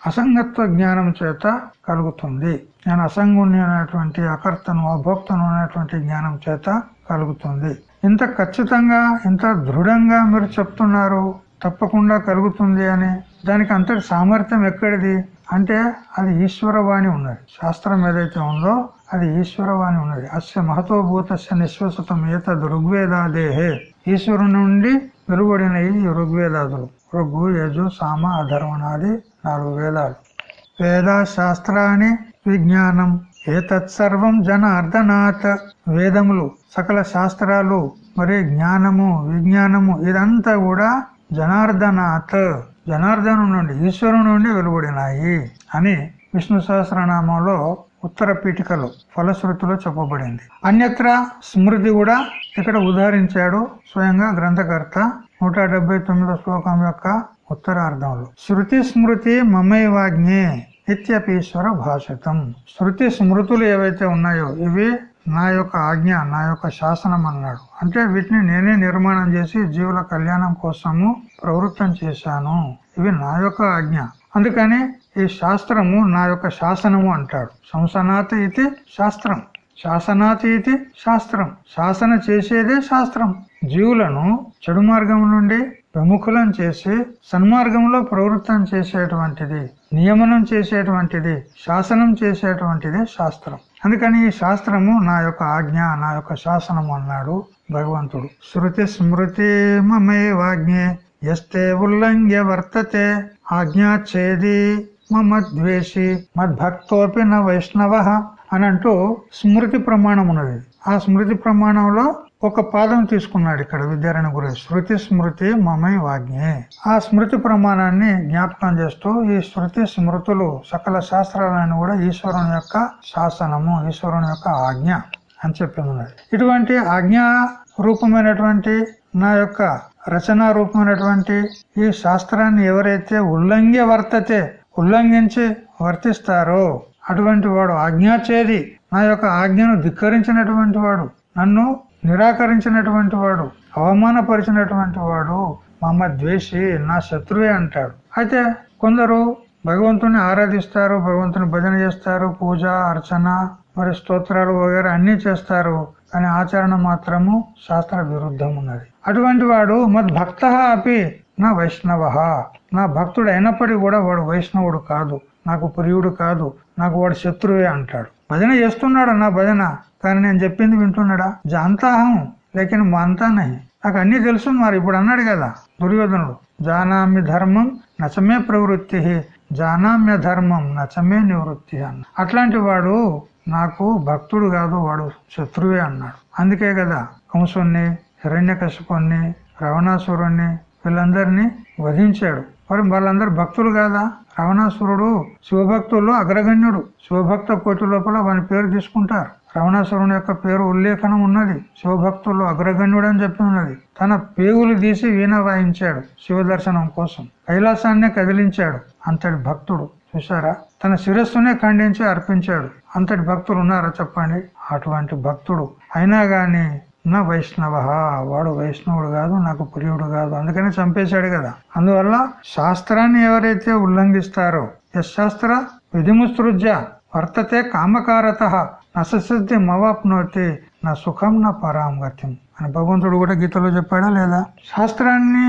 అసంగత్వ జ్ఞానం చేత కలుగుతుంది. నేను అసంగుణ్ణి అనేటువంటి అకర్తను అభోక్తను అనేటువంటి జ్ఞానం చేత కలుగుతుంది. ఇంత ఖచ్చితంగా ఇంత దృఢంగా మీరు చెప్తున్నారు తప్పకుండా కలుగుతుంది అని దానికి అంతటి సామర్థ్యం ఎక్కడిది? అంటే అది ఈశ్వరవాణి ఉన్నది. శాస్త్రం ఏదైతే ఉందో అది ఈశ్వరవాణి ఉన్నది. అస్య మహతోభూతస్య నిశ్వసతం ఏతద్ ఋగ్వేదాదేహే. ఈశ్వరు నుండి వెలువడిన ఈ ఋగ్వేదాదులు. ఋగ్గు యజు సామ అధర్వణాది నాలుగు వేదాలు. వేద శాస్త్రాన్ని విజ్ఞానం. ఏతత్సర్వం జనార్దనాథ్ వేదములు సకల శాస్త్రాలు మరి జ్ఞానము విజ్ఞానము ఇదంతా కూడా జనార్దనాథ్ జనార్దను నుండి ఈశ్వరు నుండి వెలువడినాయి అని విష్ణు సహస్రనామంలో ఉత్తర పీఠికలో ఫలశ్రుతిలో చెప్పబడింది. అన్యత్ర స్మృతి కూడా ఇక్కడ ఉదాహరించాడు స్వయంగా గ్రంథకర్త నూట డెబ్బై తొమ్మిదో శ్లోకం యొక్క ఉత్తరార్థంలో శృతి స్మృతి మమైవాజ్ఞే నిత్యపీశ్వర భాషితం. శృతి స్మృతులు ఏవైతే ఉన్నాయో ఇవి నా యొక్క ఆజ్ఞ నా యొక్క శాసనం అన్నాడు. అంటే వీటిని నేనే నిర్మాణం చేసి జీవుల కళ్యాణం కోసము ప్రవృత్తం చేశాను. ఇవి నా యొక్క ఆజ్ఞ. అందుకని ఈ శాస్త్రము? నా యొక్క శాసనము అంటాడు. సంసనాథ ఇది శాస్త్రం. శాసనాథ ఇది శాస్త్రం. శాసన చేసేదే శాస్త్రం. జీవులను చెడు మార్గం నుండి ప్రముఖులం చేసి సన్మార్గంలో ప్రవృత్తం చేసేటువంటిది నియమనం చేసేటువంటిది శాసనం చేసేటువంటిది శాస్త్రం. అందుకని ఈ శాస్త్రము నా యొక్క ఆజ్ఞ నా యొక్క శాసనము అన్నాడు భగవంతుడు. శృతి స్మృతి మమే వాజ్ఞే ఎస్తే ఉల్లంఘ్య వర్తతే ఆజ్ఞాచ్ఛేది మమద్వేషి మద్భక్తోపి నా వైష్ణవ అని అంటూ స్మృతి ప్రమాణం ఉన్నది. ఆ స్మృతి ప్రమాణంలో ఒక పాదం తీసుకున్నాడు ఇక్కడ విద్యారాయణ గురు శృతి స్మృతి మమై వాజ్ఞే. ఆ స్మృతి ప్రమాణాన్ని జ్ఞాపకం చేస్తూ ఈ శృతి స్మృతులు సకల శాస్త్రాలను కూడా ఈశ్వరుని యొక్క శాసనము ఈశ్వరుని యొక్క ఆజ్ఞ అని చెప్పింది ఇటువంటి ఆజ్ఞా రూపమైనటువంటి నా యొక్క రచనా రూపమైనటువంటి ఈ శాస్త్రాన్ని ఎవరైతే ఉల్లంఘ్య వర్తతే ఉల్లంఘించి వర్తిస్తారు? అటువంటి వాడు ఆజ్ఞాచేది నా యొక్క ఆజ్ఞను ధిక్కరించినటువంటి వాడు నన్ను నిరాకరించినటువంటి వాడు అవమానపరిచినటువంటి వాడు మమ్మ ద్వేషి నా శత్రువే అంటాడు. అయితే కొందరు భగవంతుని ఆరాధిస్తారు భగవంతుని భజన చేస్తారు పూజ అర్చన మరి స్తోత్రాలు వగేరా అన్ని చేస్తారు కానీ ఆచరణ మాత్రము శాస్త్ర విరుద్ధం ఉన్నది అటువంటి వాడు మద్భక్త అపి. నా వైష్ణవ నా భక్తుడు అయినప్పటికీ కూడా వాడు వైష్ణవుడు కాదు. నాకు ప్రియుడు కాదు. నాకు వాడు శత్రువే అంటాడు. భజన చేస్తున్నాడు నా భజన? కానీ నేను చెప్పింది వింటున్నాడా? జాంతాహం. లేకిన మాంతా నహి. నాకు అన్ని తెలుసు మరి. ఇప్పుడు అన్నాడు కదా దుర్యోధనుడు. జానామ్య ధర్మం నచమే ప్రవృత్తి. జానామ్య ధర్మం నచమే నివృత్తి అన్న అట్లాంటి వాడు నాకు భక్తుడు కాదు వాడు శత్రువే అన్నాడు. అందుకే కదా కంసుణ్ణి హిరణ్యకశిపుణ్ణి రవణాసురుణ్ణి వీళ్ళందరినీ వధించాడు. మరి వాళ్ళందరు భక్తులు కాదా? రావణాసురుడు శివభక్తుల్లో అగ్రగణ్యుడు. శివభక్త కోటి లోపల వాని పేరు తీసుకుంటారు. రావణాసురుని యొక్క పేరు ఉల్లేఖనం ఉన్నది. శివభక్తుల్లో అగ్రగణ్యుడు అని చెప్పి ఉన్నది. తన పేగులు తీసి వీణ వాయించాడు శివ దర్శనం కోసం. కైలాసాన్నే కదిలించాడు అంతటి భక్తుడు. చూసారా తన శిరస్సునే ఖండించి అర్పించాడు. అంతటి భక్తులు ఉన్నారా చెప్పండి? అటువంటి భక్తుడు. అయినా గాని నా వైష్ణవ వాడు వైష్ణవుడు కాదు నాకు ప్రియుడు కాదు. అందుకని చంపేశాడు కదా. అందువల్ల శాస్త్రాన్ని ఎవరైతే ఉల్లంఘిస్తారో యశాస్త్ర విధిముసృజ్య వర్తతే కామకారత నశసిద్ధి మవాప్నోతి నా సుఖం నా పరాంగత్యం అని భగవంతుడు కూడా గీతలో చెప్పాడా లేదా? శాస్త్రాన్ని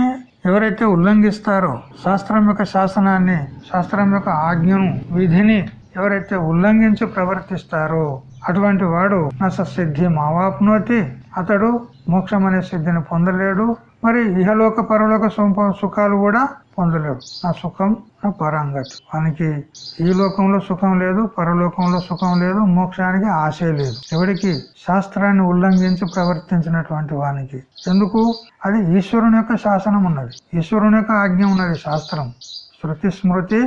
ఎవరైతే ఉల్లంఘిస్తారో శాస్త్రం యొక్క శాసనాన్ని శాస్త్రం యొక్క ఆజ్ఞను విధిని ఎవరైతే ఉల్లంఘించి ప్రవర్తిస్తారో అటువంటి వాడు నస సిద్ధి మావాప్నోతి అతడు మోక్షం అనే సిద్ధిని పొందలేడు మరి ఇహలోక పరలోక సుఖాలు కూడా పొందలేడు నా సుఖం నా పరాంగతి. వానికి ఈ లోకంలో సుఖం లేదు పరలోకంలో సుఖం లేదు మోక్షానికి ఆశే లేదు. ఎవరికి శాస్త్రాన్ని ఉల్లంఘించి ప్రవర్తించినటువంటి వానికి ఎందుకు? అది ఈశ్వరుని యొక్క శాసనం ఉన్నది. ఈశ్వరుని యొక్క ఆజ్ఞ ఉన్నది శాస్త్రం. శృతి స్మృతి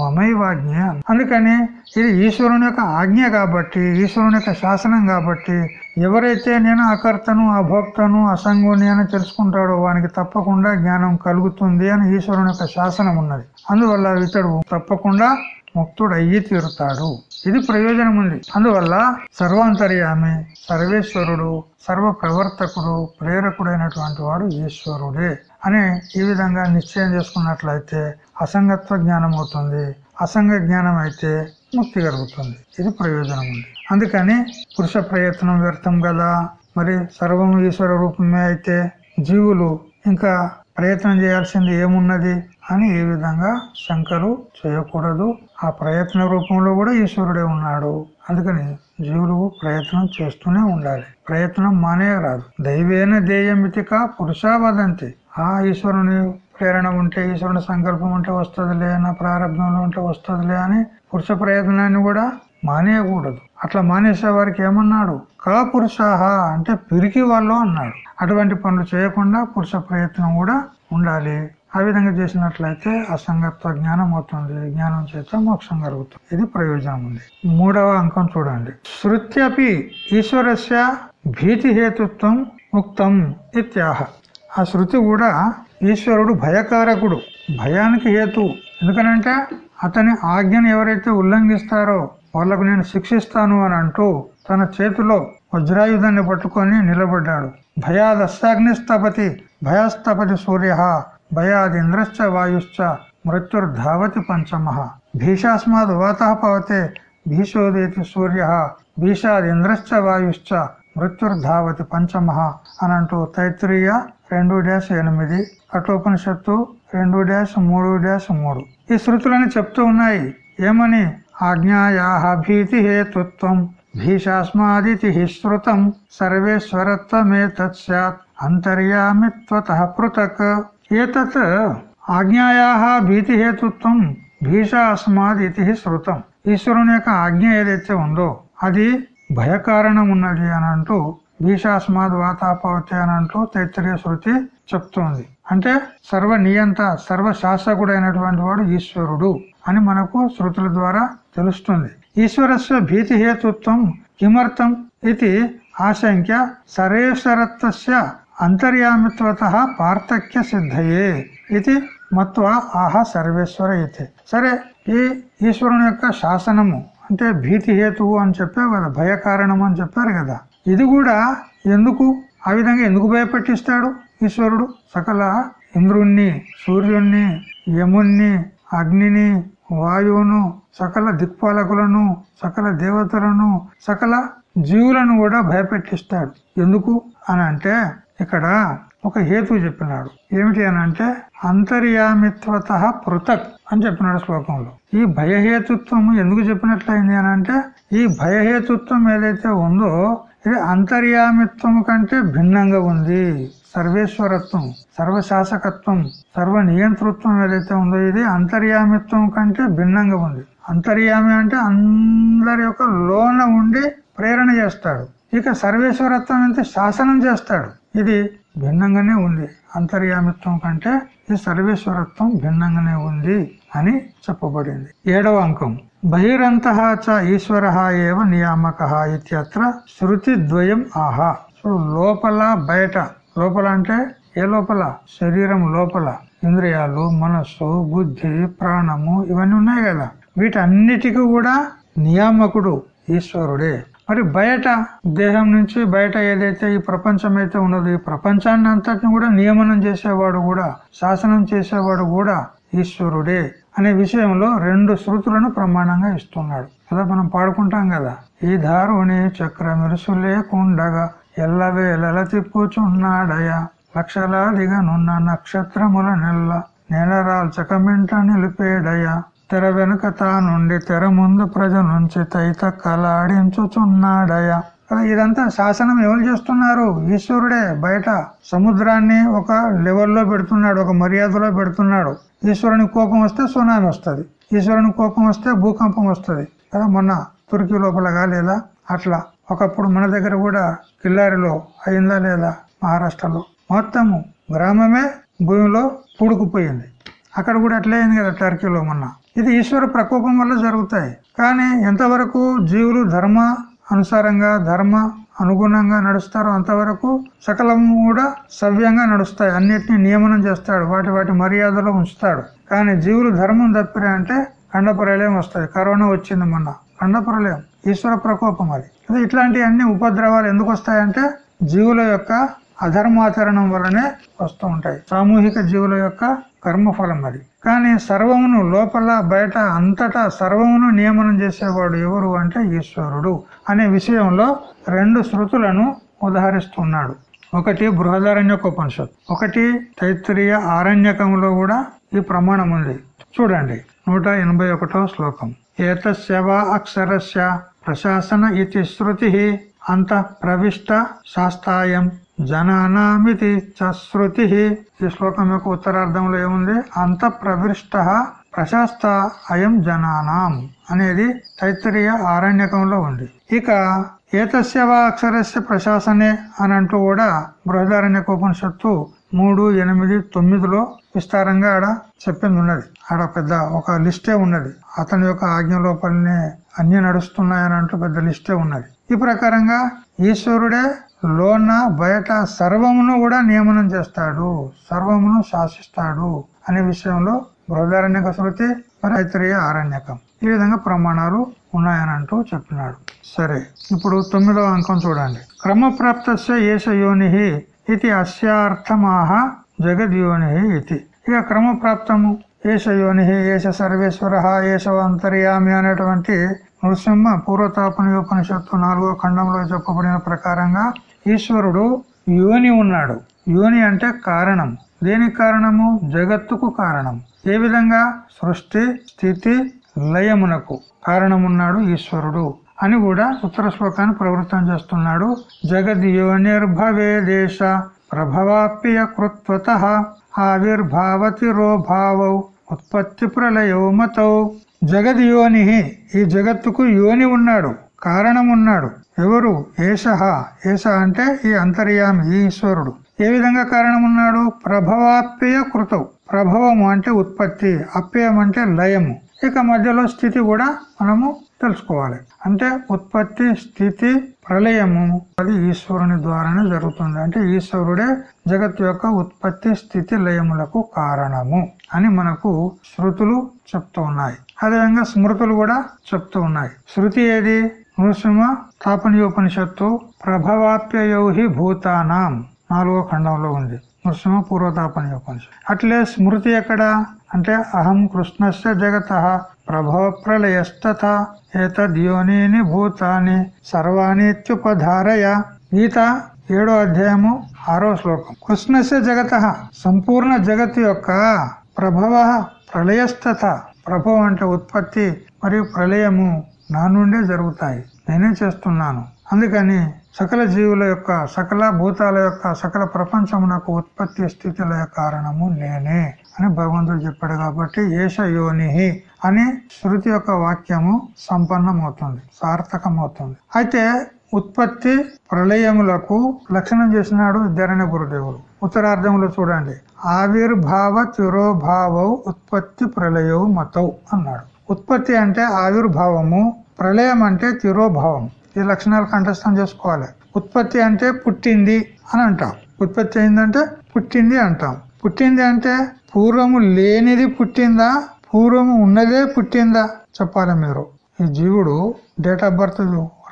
మమైవాజ్ఞ అందుకని ఇది ఈశ్వరుని యొక్క ఆజ్ఞ కాబట్టి ఈశ్వరుని యొక్క శాసనం కాబట్టి ఎవరైతే నేను అకర్తను అభోక్తను అసంగుని అని తెలుసుకుంటాడో వానికి తప్పకుండా జ్ఞానం కలుగుతుంది అని ఈశ్వరుని యొక్క శాసనం ఉన్నది. అందువల్ల ఇతడు తప్పకుండా ముక్తుడు అయ్యి తీరుతాడు. ఇది ప్రయోజనం ఉంది. అందువల్ల సర్వాంతర్యామి సర్వేశ్వరుడు సర్వ ప్రవర్తకుడు ప్రేరకుడైనటువంటి వాడు ఈశ్వరుడే అని ఈ విధంగా నిశ్చయం చేసుకున్నట్లయితే అసంగత్వ జ్ఞానం అవుతుంది అసంగ జ్ఞానం అయితే ముక్తి కలుగుతుంది. ఇది ప్రయోజనం ఉంది. అందుకని పురుష ప్రయత్నం వ్యర్థం కదా. మరి సర్వం ఈశ్వర రూపమే అయితే జీవులు ఇంకా ప్రయత్నం చేయాల్సింది ఏమున్నది అని ఈ విధంగా శంకరు చేయకూడదు. ఆ ప్రయత్న రూపంలో కూడా ఈశ్వరుడే ఉన్నాడు. అందుకని జీవులు ప్రయత్నం చేస్తూనే ఉండాలి. ప్రయత్నం మానేయరాదు. దైవేన దేయమితిక పురుషావదంతి ఆ ఈశ్వరుని ప్రేరణ ఉంటే ఈశ్వరుని సంకల్పం ఉంటే వస్తుందిలే నా ప్రారంభంలో ఉంటే వస్తుందిలే అని పురుష ప్రయత్నాన్ని కూడా మానేయకూడదు. అట్లా మానేసే వారికి ఏమన్నాడు? కా అంటే పిరికి వాళ్ళు అన్నాడు. అటువంటి పనులు చేయకుండా పురుష ప్రయత్నం కూడా ఉండాలి. ఆ విధంగా చేసినట్లయితే అసంగత్వ జ్ఞానం అవుతుంది. జ్ఞానం చేత మోక్షం కలుగుతుంది. ఇది ప్రయోజనం ఉంది. మూడవ అంకం చూడండి. శృత్యపి ఈశ్వరస్య భీతి హేతుత్వం ముక్తం ఇత్యాహ. ఆ శృతి కూడా ఈశ్వరుడు భయకారకుడు. భయానికి హేతు. ఎందుకనంటే అతని ఆజ్ఞను ఎవరైతే ఉల్లంఘిస్తారో వాళ్ళకు నేను శిక్షిస్తాను అని అంటూ తన చేతిలో వజ్రాయుధాన్ని పట్టుకొని నిలబడ్డాడు. భయాదశాగ్నిస్తపతి భయాస్తపతి సూర్య భయాదింద్రశ్చ వాయుశ్చ మృత్యుర్ధావతి పంచమ. భీషాస్మాద్ వాత పవతే భీషోదేతి సూర్య భీషాదింద్రశ్చ వాయుశ్చ మృత్యుర్ధావతి పంచమ అనంటూ తైత్రీయ రెండు డాష్ ఎనిమిది కఠోపనిషత్తు రెండు డాష్ మూడు డాష్ మూడు. ఈ శృతులని చెప్తూ ఉన్నాయి. ఏమని? ఆజ్ఞాయా భీతి హేతుత్వం భీషాస్మాదితి హిశ్రుతం సర్వేశ్వరత్వమే తత్స్యాత్ అంతర్యామిత్వత పృథక్. ఏతత్ ఆజ్ఞాయా భీతి హేతుత్వం భీషాస్మాదితి శృతం. ఈశ్వరుని యొక్క ఆజ్ఞ ఏదైతే ఉందో అది భయకారణం ఉన్నది అని అంటూ భీషాస్మాద్ వాతాపవతి అని అంటూ తైత్తరీయ శృతి చెప్తోంది. అంటే సర్వ నియంత సర్వ శాసకుడైనటువంటి వాడు ఈశ్వరుడు అని మనకు శృతుల ద్వారా తెలుస్తుంది. ఈశ్వరస్వ భీతి హేతుత్వం కిమర్థం ఇది ఆశంక్య సరేశ్వరత్వ అంతర్యామిత్వత పార్థక్య సిద్ధయే ఇది మత్వ ఆహా సర్వేశ్వర ఇది సరే ఈ ఈశ్వరుని యొక్క శాసనము అంటే భీతి హేతువు అని చెప్పావు కదా భయ కారణం అని చెప్పారు కదా. ఇది కూడా ఎందుకు ఆ విధంగా ఎందుకు భయపెట్టిస్తాడు? ఈశ్వరుడు సకల ఇంద్రుణ్ణి సూర్యుణ్ణి యముణ్ణి అగ్నిని వాయువును సకల దిక్పాలకులను సకల దేవతలను సకల జీవులను కూడా భయపెట్టిస్తాడు. ఎందుకు అని అంటే ఇక్కడ ఒక హేతు చెప్పినాడు. ఏమిటి అని అంటే అంతర్యామిత్వత పృథక్ అని చెప్పినాడు శ్లోకంలో. ఈ భయహేతుత్వం ఎందుకు చెప్పినట్లయింది అని అంటే ఈ భయహేతుత్వం ఏదైతే ఉందో ఇది అంతర్యామిత్వం కంటే భిన్నంగా ఉంది. సర్వేశ్వరత్వం సర్వశాసకత్వం సర్వ నియంతృత్వం ఏదైతే ఉందో ఇది అంతర్యామిత్వం కంటే భిన్నంగా ఉంది. అంతర్యామి అంటే అందరి యొక్క లోన ఉండి ప్రేరణ చేస్తాడు. ఇక సర్వేశ్వరత్వం అంటే శాసనం చేస్తాడు. ఇది భిన్నంగానే ఉంది. అంతర్యామిత్వం కంటే ఈ సర్వేశ్వరత్వం భిన్నంగానే ఉంది అని చెప్పబడింది. ఏడవ అంకం. బహిరంత చ ఈశ్వర ఏవ నియామక ఇత్యత్ర శృతి ద్వయం ఆహా లోపల బయట లోపల అంటే ఏ లోపల? శరీరం లోపల. ఇంద్రియాలు మనస్సు బుద్ధి ప్రాణము ఇవన్నీ ఉన్నాయి కదా. వీటన్నిటికీ కూడా నియామకుడు ఈశ్వరుడే. మరి బయట దేహం నుంచి బయట ఏదైతే ఈ ప్రపంచం అయితే ఉన్నదో ఈ ప్రపంచాన్ని అంతటిని కూడా నియమనం చేసేవాడు కూడా శాసనం చేసేవాడు కూడా ఈశ్వరుడే అనే విషయంలో రెండు శృతులను ప్రమాణంగా ఇస్తున్నాడు. అలా మనం పాడుకుంటాం కదా? ఈ దారుని చక్రమిరుసు లేకుండగా ఎల్లవేళల తిప్పుచున్నాడయ? లక్షలాదిగా నున్న నక్షత్రముల నెల్ల నెలరాల్చకమింట నిలిపేడయ? తెర వెనుక తానుండి తెర ముందు ప్రజ నుంచి తైత కలాడించుచున్నాడయ ఇదంతా శాసనం ఎవరు చేస్తున్నారు? ఈశ్వరుడే బయట సముద్రాన్ని ఒక లెవెల్లో పెడుతున్నాడు ఒక మర్యాదలో పెడుతున్నాడు. ఈశ్వరుని కోపం వస్తే సునామీ వస్తుంది. ఈశ్వరుని కోపం వస్తే భూకంపం వస్తుంది. కదా మొన్న తుర్కీ లోపల కాలేదా అట్లా. ఒకప్పుడు మన దగ్గర కూడా కిల్లారిలో అయిందా లేదా మహారాష్ట్రలో? మొత్తము గ్రామమే భూమిలో పూడుకుపోయింది. అక్కడ కూడా అట్లే అయింది కదా టర్కీలో మొన్న. ఇది ఈశ్వర ప్రకోపం వల్ల జరుగుతాయి. కానీ ఎంతవరకు జీవులు ధర్మ అనుసారంగా ధర్మ అనుగుణంగా నడుస్తారో అంతవరకు సకలం కూడా సవ్యంగా నడుస్తాయి. అన్నిటినీ నియమనం చేస్తాడు. వాటి వాటి మర్యాదలో ఉంచుతాడు. కానీ జీవులు ధర్మం తప్పిరా అంటే ఖండప్రలయం వస్తుంది. కరోనా వచ్చింది మొన్న. ఖండప్రలయం ఈశ్వర ప్రకోపం అది. అదే ఇట్లాంటి అన్ని ఉపద్రవాలు ఎందుకు వస్తాయంటే జీవుల యొక్క అధర్మాచరణం వలనే వస్తూ ఉంటాయి. సామూహిక జీవుల యొక్క కర్మఫలం అది. కానీ సర్వమును లోపల బయట అంతటా సర్వమును నియమనం చేసేవాడు ఎవరు అంటే ఈశ్వరుడు అనే విషయంలో రెండు శృతులను ఉదాహరిస్తున్నాడు. ఒకటి బృహదారణ్యకోపనిషత్ ఒకటి తైత్రీయ ఆరణ్యకంలో కూడా ఈ ప్రమాణం ఉంది. చూడండి నూట ఎనభై ఒకటో శ్లోకం. ఏతస్యవా అక్షరస్య ప్రశాసన ఇది శృతి అంత ప్రవిష్ట శాస్తాయం. జనానామితి చశ్రుతి ఈ శ్లోకం యొక్క ఉత్తరార్థంలో ఏముంది? అంత ప్రవిష్ట ప్రశాస్త అయం జనానాం అనేది తైత్తరీయ ఆరణ్యకంలో ఉంది. ఇక ఏతస్యవా అక్షరస్య ప్రశాసనే అని అంటూ కూడా బృహదారణ్యకోపనిషత్తు మూడు ఎనిమిది తొమ్మిదిలో విస్తారంగా ఆడ చెప్పింది ఉన్నది ఆడ పెద్ద ఒక లిస్టే ఉన్నది. అతని యొక్క ఆజ్ఞ లోపలనే అన్ని నడుస్తున్నాయని అంటూ పెద్ద లిస్టే ఉన్నది. ఈ ప్రకారంగా ఈశ్వరుడే లోన బయట సర్వమును కూడా నియమనం చేస్తాడు. సర్వమును శాసిస్తాడు అనే విషయంలో బృహదారణ్యక శృతి రైతరీయ ఆరణ్యకం. ఈ విధంగా ప్రమాణాలు ఉన్నాయని అంటూ చెప్పినాడు. సరే ఇప్పుడు తొమ్మిదవ అంకం చూడండి. క్రమప్రాప్త ఏష యోని ఇది అస్యార్థమాహ జగద్యోని ఇది. ఇక క్రమప్రాప్తము. ఏష యోని ఏష సర్వేశ్వర ఏష అంతర్యామి అనేటువంటి నృసింహ పూర్వతాపనయోపనిషత్తు నాలుగో ఖండంలో చెప్పబడిన ప్రకారంగా ఈశ్వరుడు యోని ఉన్నాడు. యోని అంటే కారణం. దేనికి కారణము? జగత్తుకు కారణం. ఏ విధంగా? సృష్టి స్థితి లయమునకు కారణమున్నాడు ఈశ్వరుడు అని కూడా ఉత్తర శ్లోకాన్ని ప్రవృత్తం చేస్తున్నాడు. జగద్యోనిర్భవే దేశ ప్రభవాప్య కృత్వత ఆవిర్భావతి భావౌ ఉత్పత్తి ప్రళయో మతౌ. జగద్యోని ఈ జగత్తుకు యోని ఉన్నాడు కారణం ఉన్నాడు ఎవరు? ఏష ఏష అంటే ఈ అంతర్యామి ఈ ఈశ్వరుడు. ఏ విధంగా కారణం ఉన్నాడు ప్రభవాప్యయ కృతవు. ప్రభవము అంటే ఉత్పత్తి అప్యయం అంటే లయము. ఇక మధ్యలో స్థితి కూడా మనము తెలుసుకోవాలి. అంటే ఉత్పత్తి స్థితి ప్రళయము. అది ఈశ్వరుని ద్వారానే జరుగుతుంది. అంటే ఈశ్వరుడే జగత్ యొక్క ఉత్పత్తి స్థితి లయములకు కారణము అని మనకు శృతులు చెప్తూ ఉన్నాయి. అదేవిధంగా స్మృతులు కూడా చెప్తూ ఉన్నాయి. శృతి ఏది? నృసింహ తాపనియోపనిషత్తు ప్రభవాప్యయోహి భూతానాం. నాలుగో ఖండంలో ఉంది. నృసింహ పూర్వతాపనీయోపనిషత్తు. అట్లే స్మృతి ఎక్కడ? అంటే అహం కృష్ణస్య జగత ప్రభవ ప్రళయస్తథ ఏతద్యోని భూతాని సర్వాణిత్యుపధారయ. గీత ఏడో అధ్యాయము ఆరో శ్లోకం. కృష్ణస్య జగత సంపూర్ణ జగత్ యొక్క ప్రభవ ప్రళయస్తథ ప్రభవం అంటే ఉత్పత్తి మరియు ప్రళయము నా నుండే జరుగుతాయి. నేనే చేస్తున్నాను. అందుకని సకల జీవుల యొక్క సకల భూతాల యొక్క సకల ప్రపంచమునకు ఉత్పత్తి స్థితుల కారణము నేనే అని భగవంతుడు చెప్పాడు కాబట్టి ఏష యోనిహి అని శృతి యొక్క వాక్యము సంపన్నమవుతుంది సార్థకమవుతుంది. అయితే ఉత్పత్తి ప్రళయములకు లక్షణం చేసినాడు ధరణి గురుదేవుడు. ఉత్తరార్థంలో చూడండి. ఆవిర్భావ తిరోభావ ఉత్పత్తి ప్రళయవు మతౌ అన్నాడు. ఉత్పత్తి అంటే ఆవిర్భావము ప్రళయం అంటే తిరోభావం. ఈ లక్షణాలు కంఠస్థం చేసుకోవాలి. ఉత్పత్తి అంటే పుట్టింది అని అంటాం. ఉత్పత్తి అయిందంటే పుట్టింది అంటాం. పుట్టింది అంటే పూర్వము లేనిది పుట్టిందా పూర్వము ఉన్నదే పుట్టిందా? చెప్పాలి మీరు. ఈ జీవుడు డేట్ ఆఫ్ బర్త్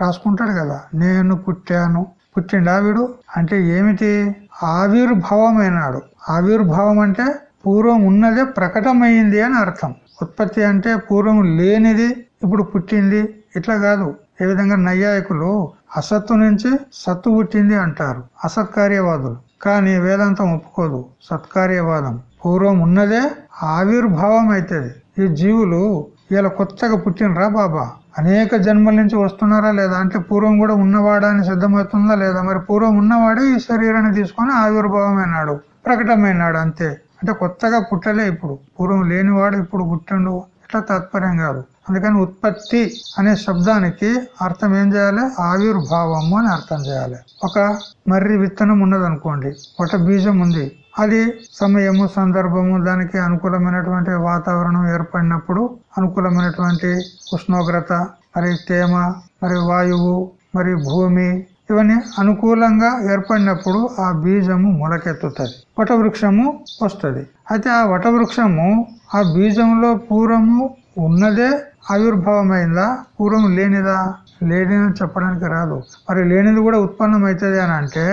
రాసుకుంటాడు కదా. నేను పుట్టాను. పుట్టిండా వీడు? అంటే ఏమిటి? ఆవిర్భావమైనాడు. ఆవిర్భావం అంటే పూర్వం ఉన్నదే ప్రకటమైంది అని అర్థం. ఉత్పత్తి అంటే పూర్వం లేనిది ఇప్పుడు పుట్టింది. ఇట్లా కాదు. ఏ విధంగా నైయాయకులు అసత్తు నుంచి సత్తు పుట్టింది అంటారు. అసత్కార్యవాదులు. కానీ వేదాంతం ఒప్పుకోదు. సత్కార్యవాదం. పూర్వం ఉన్నదే ఆవిర్భావం అవుతుంది ఈ జీవులు ఇలా కొత్తగా పుట్టినరా బాబా? అనేక జన్మల నుంచి వస్తున్నారా లేదా? అంటే పూర్వం కూడా ఉన్నవాడా అని సిద్ధమవుతుందా లేదా? మరి పూర్వం ఉన్నవాడే ఈ శరీరాన్ని తీసుకొని ఆవిర్భావమైనాడు ప్రకటమైనాడు అంతే. అంటే కొత్తగా పుట్టలే ఇప్పుడు. పూర్వం లేనివాడు ఇప్పుడు పుట్టండు. ఇట్లా తాత్పర్యం కాదు. అందుకని ఉత్పత్తి అనే శబ్దానికి అర్థం ఏం చేయాలి? ఆవిర్భావము అని అర్థం చేయాలి. ఒక మర్రి విత్తనం ఉన్నదనుకోండి. ఒక బీజం ఉంది. అది సమయము సందర్భము దానికి అనుకూలమైనటువంటి వాతావరణం ఏర్పడినప్పుడు అనుకూలమైనటువంటి ఉష్ణోగ్రత మరి తేమ మరి వాయువు మరి భూమి ఇవన్నీ అనుకూలంగా ఏర్పడినప్పుడు ఆ బీజము మొలకెత్తుతుంది. వటవృక్షము వస్తుంది. అయితే ఆ వటవృక్షము ఆ బీజంలో పూర్వము ఉన్నదే ఆవిర్భావమైందా? పూర్వం లేనిదా? లేనిదని చెప్పడానికి రాదు. మరి లేనిది కూడా ఉత్పన్నం అవుతుంది అని అంటే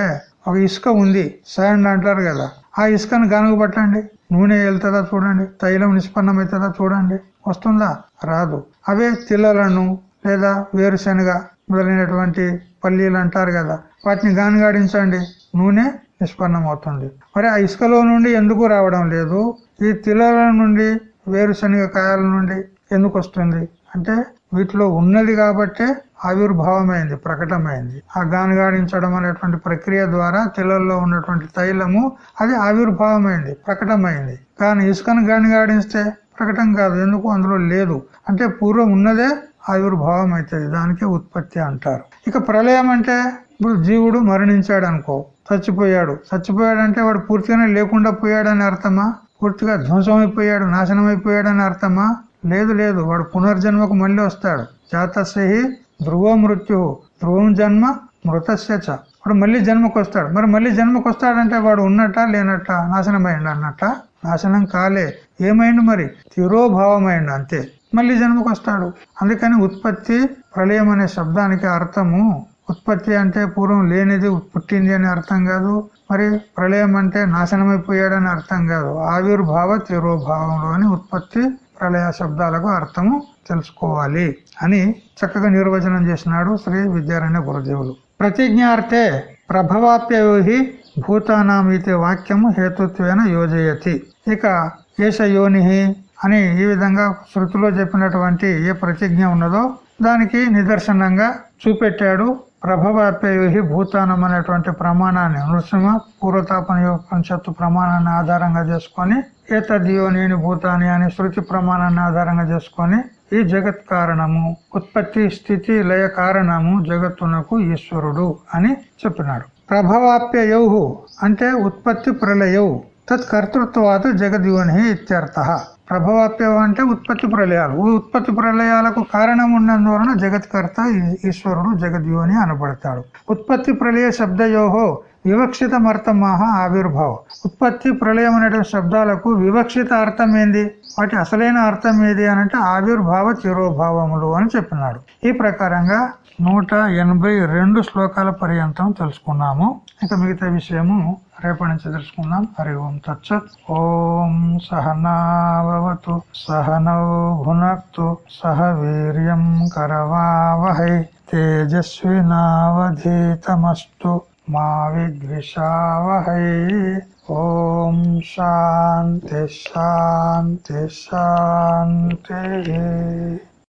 ఒక ఇసుక ఉంది శాండ్ అంటారు కదా. ఆ ఇసుకను గనుగు పట్టండి. నూనె వెళ్తుందా చూడండి. తైలం నిష్పన్నం అవుతుందా చూడండి. వస్తుందా? రాదు. అవే తిల్లలను లేదా వేరుశనగ మొదలైనటువంటి పల్లీలు అంటారు కదా వాటిని గానుగాడించండి. నూనె నిష్పన్నం అవుతుంది మరి ఆ ఇసుకలో నుండి ఎందుకు రావడం లేదు? ఈ తిల్లల నుండి వేరుశనగ కాయల నుండి ఎందుకు వస్తుంది? అంటే వీటిలో ఉన్నది కాబట్టే ఆవిర్భావమైంది ప్రకటమైంది. ఆ గానగాడించడం అనేటువంటి ప్రక్రియ ద్వారా తెల్లల్లో ఉన్నటువంటి తైలము అది ఆవిర్భావమైంది ప్రకటమైంది. కానీ ఇసుకను గానిగాడిస్తే ప్రకటం కాదు ఎందుకు అందులో లేదు? అంటే పూర్వం ఉన్నదే ఆవిర్భావం అవుతుంది దానికి ఉత్పత్తి అంటారు. ఇక ప్రళయం అంటే ఇప్పుడు జీవుడు మరణించాడు అనుకో చచ్చిపోయాడు. చచ్చిపోయాడు అంటే వాడు పూర్తిగానే లేకుండా పోయాడని అర్థమా? పూర్తిగా ధ్వంసం అయిపోయాడు నాశనం అయిపోయాడని అర్థమా? లేదు లేదు. వాడు పునర్జన్మకు మళ్ళీ వస్తాడు. జాతస్యహి ధ్రువ మృత్యు ధ్రువం జన్మ మృతస్యచ వాడు మళ్ళీ జన్మకు వస్తాడు మరి మళ్ళీ జన్మకు వస్తాడంటే వాడు ఉన్నట్ట లేనట్ట నాశనమైండు అన్నట్ట? నాశనం కాలే. ఏమైండు మరి? తిరోభావమైండు అంతే. మళ్ళీ జన్మకు వస్తాడు అందుకని ఉత్పత్తి ప్రళయం అనే శబ్దానికి అర్థము. ఉత్పత్తి అంటే పూర్వం లేనిది పుట్టింది అని అర్థం కాదు. మరి ప్రళయం అంటే నాశనమైపోయాడని అర్థం కాదు. ఆవిర్భావ తిరోభావంలో అని ఉత్పత్తి ప్రళయ శబ్దాలకు అర్థము. తెలుసుకోవాలి అని చక్కగా నిర్వచనం చేసినాడు శ్రీ విద్యారణ్య గురుదేవులు. ప్రతిజ్ఞార్థే భూతానాం భూతానామితి వాక్యము హేతుత్వేన యోజయతి. ఇక ఏష యోని అని ఈ విధంగా శృతిలో చెప్పినటువంటి ఏ ప్రతిజ్ఞ ఉన్నదో దానికి నిదర్శనంగా చూపెట్టాడు ప్రభవాప్యోహి భూతానం అనేటువంటి ప్రమాణాన్ని నృసింహ పూర్వతాపనిషత్తు ప్రమాణాన్ని ఆధారంగా చేసుకొని ఏతద్యోని భూతాని అని శృతి ప్రమాణాన్ని ఆధారంగా చేసుకొని ఈ జగత్ కారణము ఉత్పత్తి స్థితి లయ కారణము జగత్తునకు ఈశ్వరుడు అని చెప్పినాడు. ప్రభవాప్యయౌ అంటే ఉత్పత్తి ప్రళయౌ తత్కర్తృత్వాత జగద్యోని ఇత్యర్థ. ప్రభవాప్యం అంటే ఉత్పత్తి ప్రళయాలు. ఉత్పత్తి ప్రళయాలకు కారణం ఉన్నందువలన జగత్కర్త ఈశ్వరుడు జగద్యోని అనబడతాడు. ఉత్పత్తి ప్రళయ శబ్దయోహో వివక్షితమర్థమాహ ఆవిర్భావం. ఉత్పత్తి ప్రళయం అనేటువంటి శబ్దాలకు వివక్షిత అర్థం ఏంది వాటి అసలైన అర్థం ఏది అని అంటే ఆవిర్భావ చిరోభావములు అని చెప్పినాడు. ఈ ప్రకారంగా నూట ఎనభై రెండు శ్లోకాల పర్యంతం తెలుసుకున్నాము. ఇక మిగతా విషయము రేపటి నుంచి తెలుసుకుందాం. హరి ఓం తచ్చత్ ఓం సహనావతు సహనౌ భునక్తు సహ వీర్యం కరవావహై తేజస్వినావధీతమస్తు మా విద్విషావహై ఓం శాంతి శాంతి శాంతి.